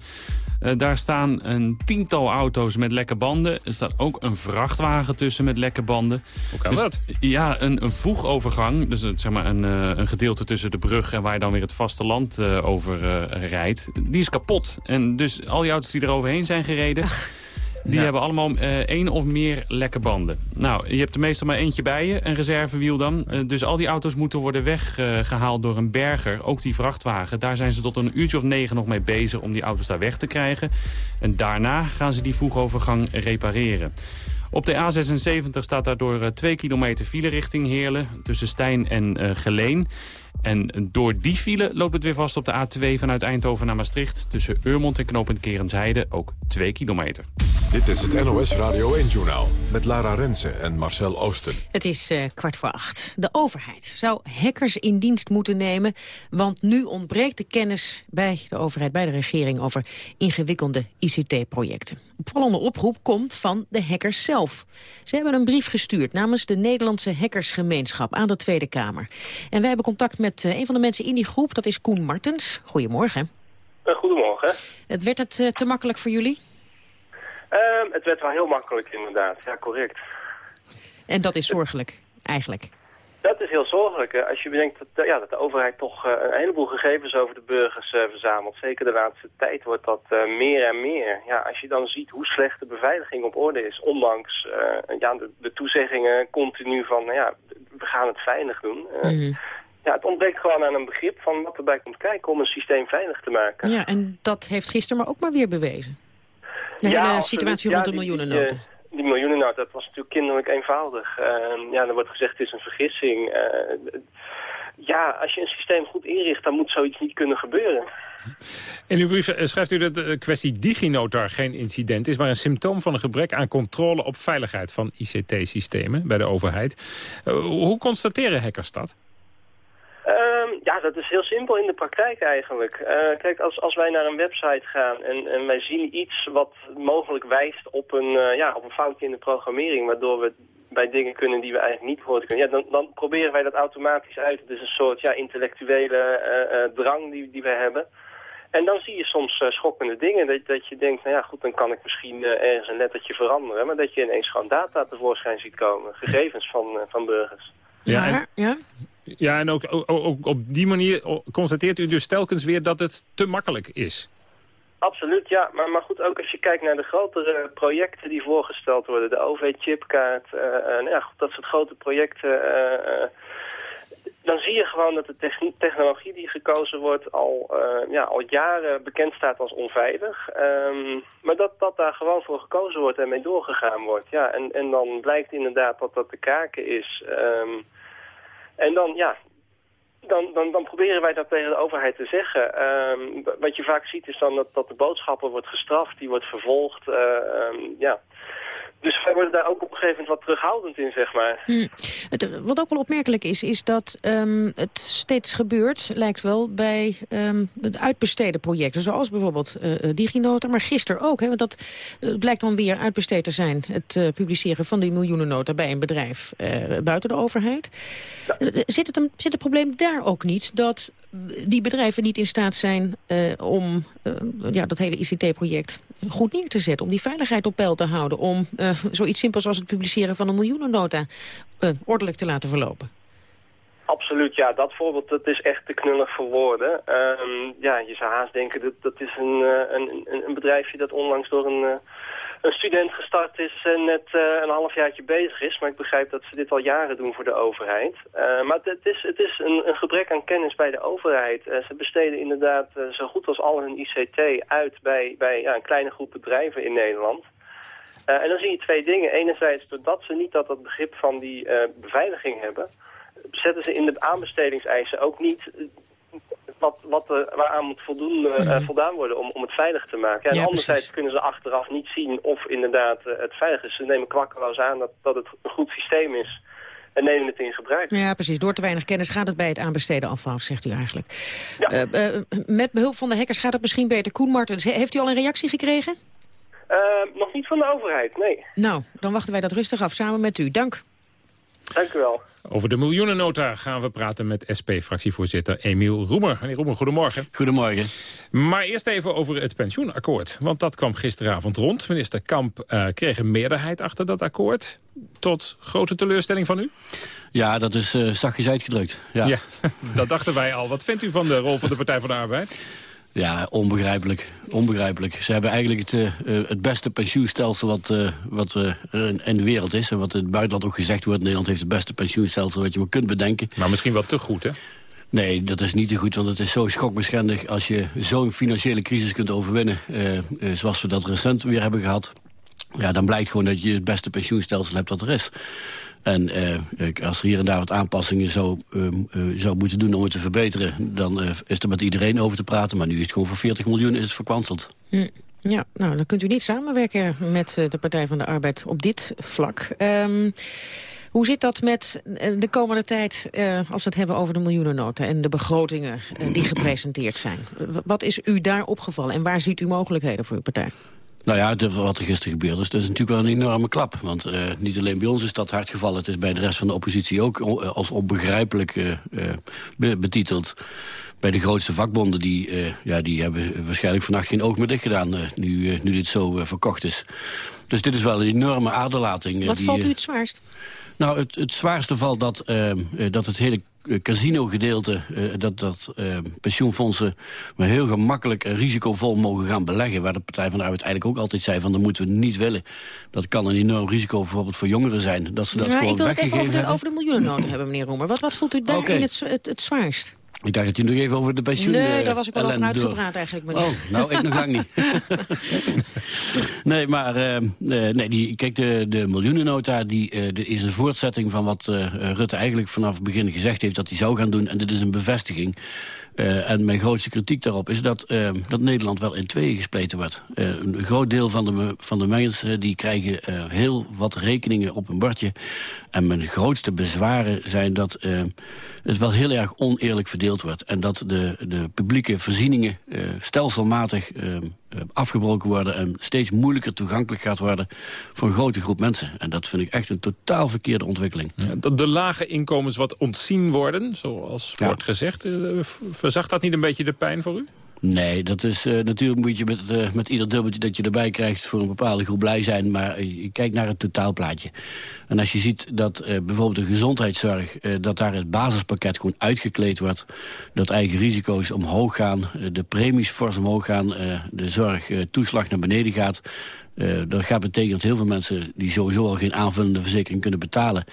Uh, daar staan een tiental auto's met lekke banden. Er staat ook een vrachtwagen tussen met lekke banden. Hoe kan dus, dat? Ja, een, een voegovergang. Dus zeg maar een, uh, een gedeelte tussen de brug en waar je dan weer het vasteland uh, over rijdt. Die is kapot. En dus al die auto's die er overheen zijn gereden... Ach. Die ja. hebben allemaal uh, één of meer lekke banden. Nou, je hebt er meestal maar eentje bij je, een reservewiel dan. Uh, dus al die auto's moeten worden weggehaald door een berger. Ook die vrachtwagen. Daar zijn ze tot een uurtje of negen nog mee bezig om die auto's daar weg te krijgen. En daarna gaan ze die voegovergang repareren. Op de A76 staat daardoor 2 kilometer file richting Heerlen... tussen Stijn en Geleen. En door die file loopt het weer vast op de A2 vanuit Eindhoven naar Maastricht... tussen Urmond en knooppunt Kerensheide ook 2 kilometer. Dit is het NOS Radio 1-journaal met Lara Rensen en Marcel Oosten. Het is uh, kwart voor acht. De overheid zou hackers in dienst moeten nemen... want nu ontbreekt de kennis bij de overheid, bij de regering... over ingewikkelde ICT-projecten. Opvallende oproep komt van de hackers zelf. Ze hebben een brief gestuurd namens de Nederlandse hackersgemeenschap... aan de Tweede Kamer. En wij hebben contact met uh, een van de mensen in die groep, dat is Koen Martens. Goedemorgen. Uh, goedemorgen. Het werd het uh, te makkelijk voor jullie? Uh, het werd wel heel makkelijk inderdaad, ja correct. En dat is zorgelijk, eigenlijk? Dat is heel zorgelijk. Als je bedenkt dat, ja, dat de overheid toch uh, een heleboel gegevens over de burgers uh, verzamelt. Zeker de laatste tijd wordt dat uh, meer en meer. Ja, als je dan ziet hoe slecht de beveiliging op orde is. Ondanks ja, de, de, toezeggingen continu van nou ja, we gaan het veilig doen. Mhm. Ja, het ontbreekt gewoon aan een begrip van wat erbij komt kijken om een systeem veilig te maken. Ja, en dat heeft gisteren maar ook maar weer bewezen. De ja, hele situatie rond de miljoenennota. Die, die, die miljoenennota, dat was natuurlijk kinderlijk eenvoudig. Uh, ja, er wordt gezegd het is een vergissing. Uh, ja, als je een systeem goed inricht, dan moet zoiets niet kunnen gebeuren. In uw brief schrijft u dat de kwestie DigiNotar geen incident is... maar een symptoom van een gebrek aan controle op veiligheid van ICT-systemen bij de overheid. Uh, hoe constateren hackers dat? Ja, dat is heel simpel in de praktijk eigenlijk. Uh, kijk, als, als wij naar een website gaan en, en wij zien iets wat mogelijk wijst op een, uh, ja, op een foutje in de programmering... waardoor we bij dingen kunnen die we eigenlijk niet horen kunnen... Ja, dan, dan proberen wij dat automatisch uit. Het is een soort ja, intellectuele uh, drang die, die we hebben. En dan zie je soms schokkende dingen. Dat, dat je denkt, nou ja, goed, dan kan ik misschien ergens een lettertje veranderen. Maar dat je ineens gewoon data tevoorschijn ziet komen. Gegevens van, van burgers. Ja, ja, ja. Ja, en ook, op die manier constateert u dus telkens weer dat het te makkelijk is. Absoluut, ja. Maar, maar goed, ook als je kijkt naar de grotere projecten die voorgesteld worden. De OV-chipkaart, uh, uh, ja, goed, dat soort grote projecten. Uh, dan zie je gewoon dat de technologie die gekozen wordt al, ja, al jaren bekend staat als onveilig. Um, maar dat, dat daar gewoon voor gekozen wordt en mee doorgegaan wordt. Ja, en, en dan blijkt inderdaad dat dat te kaken is... Um, en dan, ja, dan, dan, dan proberen wij dat tegen de overheid te zeggen. Um, wat je vaak ziet is dan dat, dat de boodschapper wordt gestraft, die wordt vervolgd. Uh, um, ja. Dus wij worden daar ook op een gegeven moment wat terughoudend in, zeg maar. Hm. Het, wat ook wel opmerkelijk is, is dat um, het steeds gebeurt, lijkt wel, bij um, uitbesteden projecten. Zoals bijvoorbeeld uh, DigiNota, maar gisteren ook. Hè, want dat uh, blijkt dan weer uitbesteed te zijn. Het uh, publiceren van die miljoenennota bij een bedrijf buiten de overheid. Ja. zit, het een, zit het probleem daar ook niet dat die bedrijven niet in staat zijn uh, om uh, ja, dat hele ICT-project goed neer te zetten. Om die veiligheid op peil te houden. Om uh, zoiets simpels als het publiceren van een miljoenennota ordelijk te laten verlopen. Absoluut, ja. Dat voorbeeld dat is echt te knullig voor woorden. Um, ja, je zou haast denken dat dat is een, een, een bedrijfje dat onlangs door een een student gestart is en net uh, een halfjaartje bezig is. Maar ik begrijp dat ze dit al jaren doen voor de overheid. Uh, maar het is, het is een, een, gebrek aan kennis bij de overheid. Uh, ze besteden inderdaad zo goed als al hun ICT uit bij, bij een kleine groep bedrijven in Nederland. en dan zie je twee dingen. Enerzijds doordat ze niet dat, dat begrip van die beveiliging hebben... zetten ze in de aanbestedingseisen ook niet wat, wat er, waaraan moet voldoen, uh, voldaan worden om, om het veilig te maken. En ja, anderzijds precies. kunnen ze achteraf niet zien of inderdaad uh, het veilig is. Ze nemen kwakkeloos aan dat, dat het een goed systeem is en nemen het in gebruik. Ja, precies. Door te weinig kennis gaat het bij het aanbesteden afval, zegt u eigenlijk. Ja. Uh, met behulp van de hackers gaat het misschien beter. Koen Martens, heeft u al een reactie gekregen? nog niet van de overheid, nee. Nou, dan wachten wij dat rustig af, samen met u. Dank. Dank u wel. Over de miljoenennota gaan we praten met SP-fractievoorzitter Emiel Roemer. Meneer Roemer, goedemorgen. Goedemorgen. Maar eerst even over het pensioenakkoord. Want dat kwam gisteravond rond. Minister Kamp uh, kreeg een meerderheid achter dat akkoord. Tot grote teleurstelling van u? Ja, dat is uh, zachtjes uitgedrukt. Ja. ja, dat dachten wij al. Wat vindt u van de rol van de Partij van de Arbeid? Ja, onbegrijpelijk. onbegrijpelijk. Ze hebben eigenlijk het, uh, het beste pensioenstelsel wat, uh, wat uh, in de wereld is. En wat in het buitenland ook gezegd wordt. Nederland heeft het beste pensioenstelsel wat je maar kunt bedenken. Maar misschien wel te goed, hè? Nee, dat is niet te goed, want het is zo schokbeschendig... als je zo'n financiële crisis kunt overwinnen... zoals we dat recent weer hebben gehad... Ja, dan blijkt gewoon dat je het beste pensioenstelsel hebt wat er is. En uh, als er hier en daar wat aanpassingen zou, uh, uh, zou moeten doen om het te verbeteren... dan is er met iedereen over te praten. Maar nu is het gewoon voor 40 miljoen is het verkwanseld. Hm. Ja, nou, dan kunt u niet samenwerken met de Partij van de Arbeid op dit vlak. Um, hoe zit dat met de komende tijd, als we het hebben over de miljoenennota... en de begrotingen die gepresenteerd zijn? Wat is u daar opgevallen en waar ziet u mogelijkheden voor uw partij? Nou ja, wat er gisteren gebeurd is, dat is natuurlijk wel een enorme klap. Want uh, niet alleen bij ons is dat hard gevallen. Het is bij de rest van de oppositie ook als onbegrijpelijk uh, uh, betiteld. Bij de grootste vakbonden, die, ja, die hebben waarschijnlijk vannacht geen oog meer dicht gedaan... nu, nu dit zo verkocht is. Dus dit is wel een enorme aderlating. Wat valt u het zwaarst? Nou, het, het zwaarste valt dat, dat het hele casino-gedeelte, uh, dat, dat uh, pensioenfondsen maar heel gemakkelijk en risicovol mogen gaan beleggen. Waar de Partij van de Arbeid eigenlijk ook altijd zei van dat moeten we niet willen. Dat kan een enorm risico bijvoorbeeld voor jongeren zijn. Dat ze dat ja, gewoon ik wil het even over de, over de miljoenennota hebben, meneer Roemer. Wat, wat voelt u daarin Okay. het, het, het zwaarst? Ik dacht dat u nog even over de pensioen... nee, eh, daar was ik wel over uitgepraat eigenlijk. meneer. Oh, nou, ik nog lang niet. nee, maar eh, eh, nee, die, kijk, de, de miljoenennota die, de, is een voortzetting van wat Rutte eigenlijk vanaf het begin gezegd heeft dat hij zou gaan doen. En dit is een bevestiging. En mijn grootste kritiek daarop is dat, dat Nederland wel in tweeën gespleten wordt. Eh, een groot deel van de, van de mensen die krijgen heel wat rekeningen op een bordje. En mijn grootste bezwaren zijn dat eh, het wel heel erg oneerlijk verdeeld wordt. En dat de, de publieke voorzieningen eh, stelselmatig eh, afgebroken worden... en steeds moeilijker toegankelijk gaat worden voor een grote groep mensen. En dat vind ik echt een totaal verkeerde ontwikkeling. Ja, dat de lage inkomens wat ontzien worden, zoals Ja. wordt gezegd. Verzacht dat niet een beetje de pijn voor u? Nee, dat is eh, natuurlijk moet je met, eh, met ieder dubbeltje dat je erbij krijgt voor een bepaalde groep blij zijn. Maar eh, je kijkt naar het totaalplaatje. En als je ziet dat bijvoorbeeld de gezondheidszorg, dat daar het basispakket gewoon uitgekleed wordt. Dat eigen risico's omhoog gaan, de premies fors omhoog gaan, de zorgtoeslag naar beneden gaat. Eh, dat gaat betekenen dat heel veel mensen die sowieso al geen aanvullende verzekering kunnen betalen...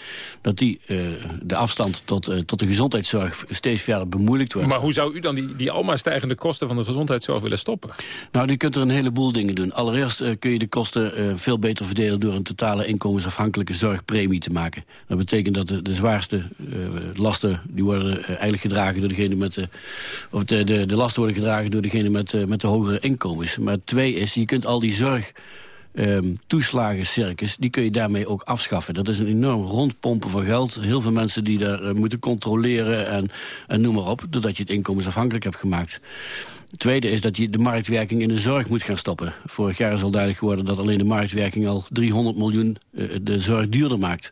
dat die eh, de afstand tot, eh, tot de gezondheidszorg steeds verder bemoeilijkt wordt. Maar hoe zou u dan die, die almaar stijgende kosten van de gezondheidszorg willen stoppen? Nou, je kunt er een heleboel dingen doen. Allereerst kun je de kosten veel beter verdelen... door een totale inkomensafhankelijke zorgpremie te maken. Dat betekent dat de, de zwaarste lasten... die worden eigenlijk gedragen door degene met... de of de, de, de lasten worden gedragen door degene met, met de hogere inkomens. Maar twee is, je kunt al die zorg... ehm, toeslagencircus, die kun je daarmee ook afschaffen. Dat is een enorm rondpompen van geld. Heel veel mensen die daar eh, moeten controleren en, en noem maar op... doordat je het inkomensafhankelijk hebt gemaakt. Het tweede is dat je de marktwerking in de zorg moet gaan stoppen. Vorig jaar is al duidelijk geworden dat alleen de marktwerking al 300 miljoen eh, de zorg duurder maakt.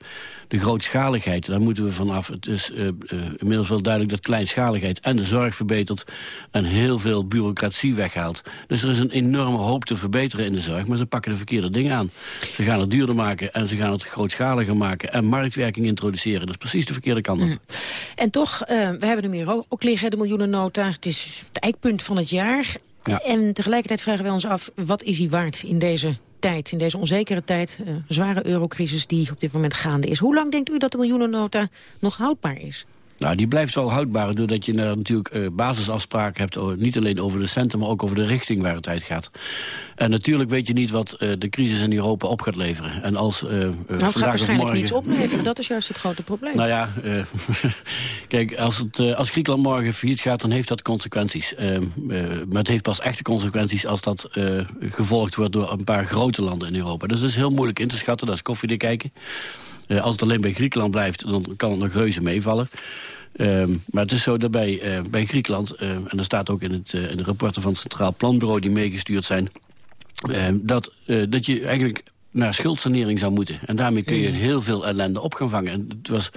De grootschaligheid, daar moeten we vanaf. Het is eh, eh, inmiddels wel duidelijk dat kleinschaligheid en de zorg verbetert... en heel veel bureaucratie weghaalt. Dus er is een enorme hoop te verbeteren in de zorg... maar ze pakken de verkeerde dingen aan. Ze gaan het duurder maken en ze gaan het grootschaliger maken... en marktwerking introduceren. Dat is precies de verkeerde kant op. En toch, eh, we hebben hem hier ook, liggen, de miljoenennota. Het is het eikpunt van het jaar. Ja. En tegelijkertijd vragen wij ons af, wat is die waard in deze tijd, in deze onzekere tijd, eh, zware eurocrisis die op dit moment gaande is. Hoe lang denkt u dat de miljoenennota nog houdbaar is? Nou, die blijft wel houdbaar doordat je natuurlijk eh, basisafspraken hebt... niet alleen over de centen, maar ook over de richting waar het uit gaat. En natuurlijk weet je niet wat eh, de crisis in Europa op gaat leveren. En als eh, Nou, het gaat waarschijnlijk morgen... niets opleveren. Dat is juist het grote probleem. Nou ja, kijk, als, het, als Griekenland morgen failliet gaat, dan heeft dat consequenties. Maar het heeft pas echte consequenties als dat gevolgd wordt door een paar grote landen in Europa. Dus dat is heel moeilijk in te schatten, dat is koffiedik kijken. Eh, als het alleen bij Griekenland blijft, dan kan het nog reuze meevallen. Ehm, maar het is zo dat bij, eh, bij Griekenland, eh, en dat staat ook in, het, in de rapporten van het Centraal Planbureau die meegestuurd zijn, eh, dat, dat je eigenlijk naar schuldsanering zou moeten. En daarmee kun je heel veel ellende op gaan vangen. En het was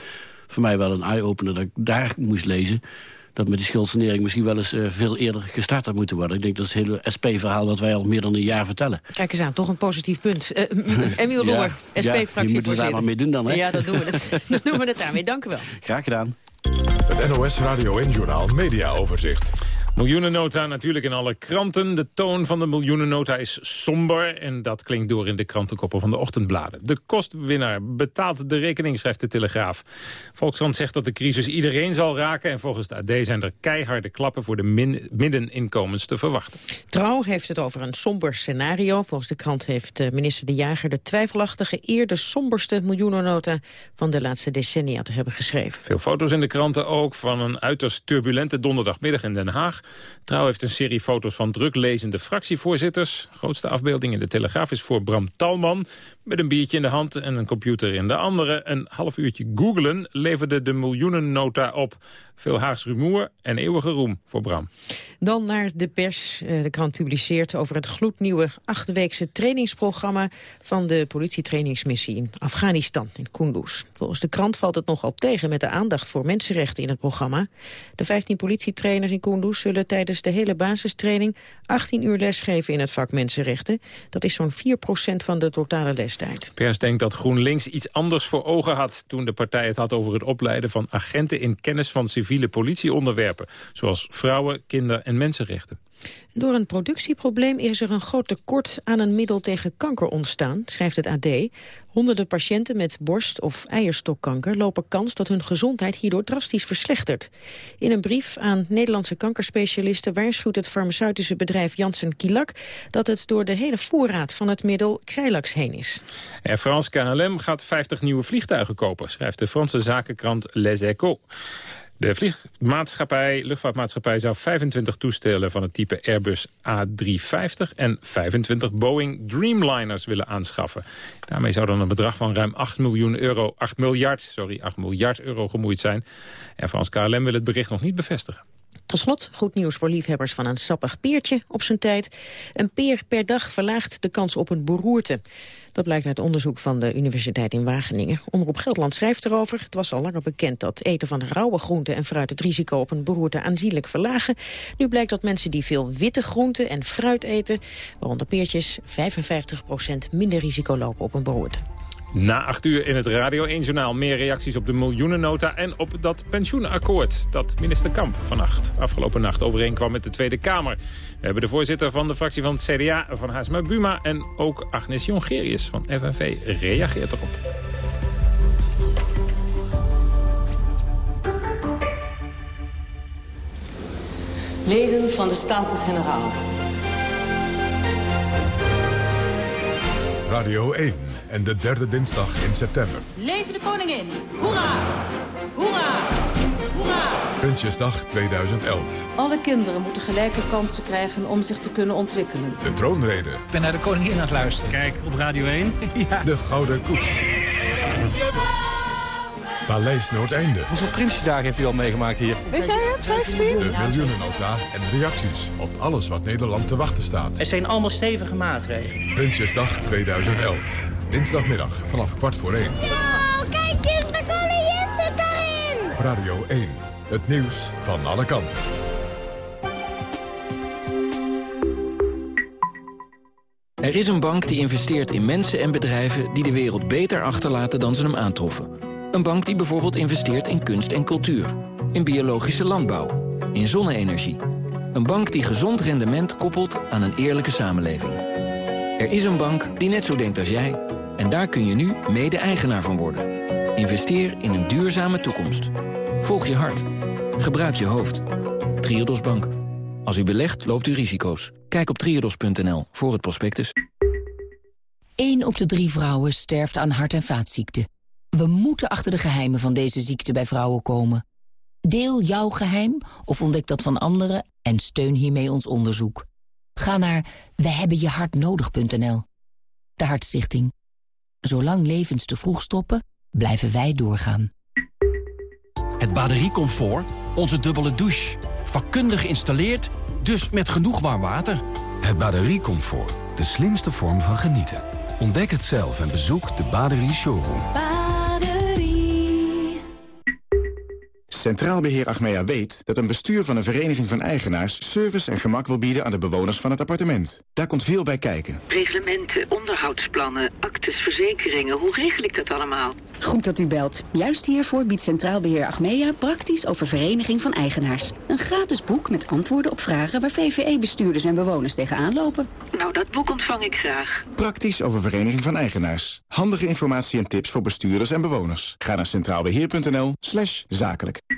voor mij wel een eye-opener dat ik daar moest lezen... dat met die schuldsanering misschien wel eens eh, veel eerder gestart had moeten worden. Ik denk dat is het hele SP-verhaal wat wij al meer dan een jaar vertellen. Kijk eens aan, toch een positief punt. Eh, Emiel Ja, Roer, ja, je moet er SP-fractievoorzitter. daar maar mee doen dan, hè? Ja, dat doen we het. dan doen we het daarmee. Dank u wel. Graag gedaan. Het NOS Radio en Journaal Media Overzicht. Miljoenennota natuurlijk in alle kranten. De toon van de miljoenennota is somber en dat klinkt door in de krantenkoppen van de ochtendbladen. De kostwinnaar betaalt de rekening, schrijft de Telegraaf. Volkskrant zegt dat de crisis iedereen zal raken en volgens de AD zijn er keiharde klappen voor de middeninkomens te verwachten. Trouw heeft het over een somber scenario. Volgens de krant heeft eh, minister De Jager de twijfelachtige eer de somberste miljoenennota van de laatste decennia te hebben geschreven. Veel foto's in de kranten ook van een uiterst turbulente donderdagmiddag in Den Haag. Trouw heeft een serie foto's van druklezende fractievoorzitters. Grootste afbeelding in de Telegraaf is voor Bram Talman... met een biertje in de hand en een computer in de andere. Een half uurtje googlen leverde de miljoenennota op. Veel Haags rumoer en eeuwige roem voor Bram. Dan naar de pers. Eh, De krant publiceert over het gloednieuwe achtweekse trainingsprogramma van de politietrainingsmissie in Afghanistan, in Kunduz. Volgens de krant valt het nogal tegen met de aandacht voor mensenrechten in het programma. De 15 politietrainers in Kunduz zullen tijdens de hele basistraining 18 uur lesgeven in het vak mensenrechten. Dat is zo'n 4% van de totale Pers denkt dat GroenLinks iets anders voor ogen had... toen de partij het had over het opleiden van agenten... in kennis van civiele politieonderwerpen... zoals vrouwen, kinder- en mensenrechten. Door een productieprobleem is er een groot tekort aan een middel tegen kanker ontstaan, schrijft het AD. Honderden patiënten met borst- of eierstokkanker lopen kans dat hun gezondheid hierdoor drastisch verslechtert. In een brief aan Nederlandse kankerspecialisten waarschuwt het farmaceutische bedrijf Janssen Kilak dat het door de hele voorraad van het middel Xilax heen is. Air France KLM gaat 50 nieuwe vliegtuigen kopen, schrijft de Franse zakenkrant Les Echos. De vliegmaatschappij, luchtvaartmaatschappij zou 25 toestellen van het type Airbus A350 en 25 Boeing Dreamliners willen aanschaffen. Daarmee zou dan een bedrag van ruim 8 miljoen euro, 8 miljard, sorry, 8 miljard euro gemoeid zijn. En Frans KLM wil het bericht nog niet bevestigen. Tot slot, goed nieuws voor liefhebbers van een sappig peertje op zijn tijd. Een peer per dag verlaagt de kans op een beroerte. Dat blijkt uit onderzoek van de Universiteit in Wageningen. Omroep Gelderland schrijft erover. Het was al langer bekend dat eten van rauwe groenten en fruit... het risico op een beroerte aanzienlijk verlagen. Nu blijkt dat mensen die veel witte groenten en fruit eten... waaronder peertjes 55% minder risico lopen op een beroerte. Na acht uur in het Radio 1-journaal meer reacties op de miljoenennota... en op dat pensioenakkoord dat minister Kamp vannacht, afgelopen nacht, overeenkwam met de Tweede Kamer. We hebben de voorzitter van de fractie van het CDA, van Haarsma Buma... en ook Agnes Jongerius van FNV reageert erop. Leden van de Staten-Generaal. Radio 1 en de derde dinsdag in september. Leven de koningin! Hoera! Hoera! Hoera! Prinsjesdag 2011. Alle kinderen moeten gelijke kansen krijgen om zich te kunnen ontwikkelen. De troonrede. Ik ben naar de koningin aan het luisteren. Kijk, op Radio 1. ja. De Gouden Koets. Paleis Noordeinde. Hoeveel Prinsjesdagen heeft u al meegemaakt hier? Weet jij het, 15? De miljoenennota en reacties op alles wat Nederland te wachten staat. Het zijn allemaal stevige maatregelen. Prinsjesdag 2011. Dinsdagmiddag vanaf kwart voor één. Oh, kijk eens, de koningin zit daarin! Radio 1. Het nieuws van alle kanten. Er is een bank die investeert in mensen en bedrijven... die de wereld beter achterlaten dan ze hem aantroffen. Een bank die bijvoorbeeld investeert in kunst en cultuur. In biologische landbouw. In zonne-energie. Een bank die gezond rendement koppelt aan een eerlijke samenleving. Er is een bank die net zo denkt als jij. En daar kun je nu mede-eigenaar van worden. Investeer in een duurzame toekomst. Volg je hart. Gebruik je hoofd. Triodos Bank. Als u belegt, loopt u risico's. Kijk op triodos.nl voor het prospectus. 1 op de drie vrouwen sterft aan hart- en vaatziekten. We moeten achter de geheimen van deze ziekte bij vrouwen komen. Deel jouw geheim of ontdek dat van anderen en steun hiermee ons onderzoek. Ga naar wehebbenjehartnodig.nl. De Hartstichting. Zolang levens te vroeg stoppen, blijven wij doorgaan. Het batteriecomfort, onze dubbele douche. Vakkundig geïnstalleerd, dus met genoeg warm water. Het batteriecomfort, de slimste vorm van genieten. Ontdek het zelf en bezoek de Baderie Showroom. Centraal Beheer Achmea weet dat een bestuur van een vereniging van eigenaars... service en gemak wil bieden aan de bewoners van het appartement. Daar komt veel bij kijken. Reglementen, onderhoudsplannen, actes, verzekeringen. Hoe regel ik dat allemaal? Goed dat u belt. Juist hiervoor biedt Centraal Beheer Achmea praktisch over vereniging van eigenaars. Een gratis boek met antwoorden op vragen waar VVE-bestuurders en bewoners tegenaan lopen. Nou, dat boek ontvang ik graag. Praktisch over vereniging van eigenaars. Handige informatie en tips voor bestuurders en bewoners. Ga naar centraalbeheer.nl slash zakelijk.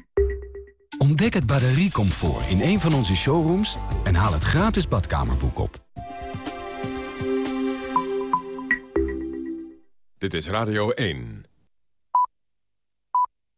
Ontdek het batteriecomfort in een van onze showrooms en haal het gratis badkamerboek op. Dit is Radio 1.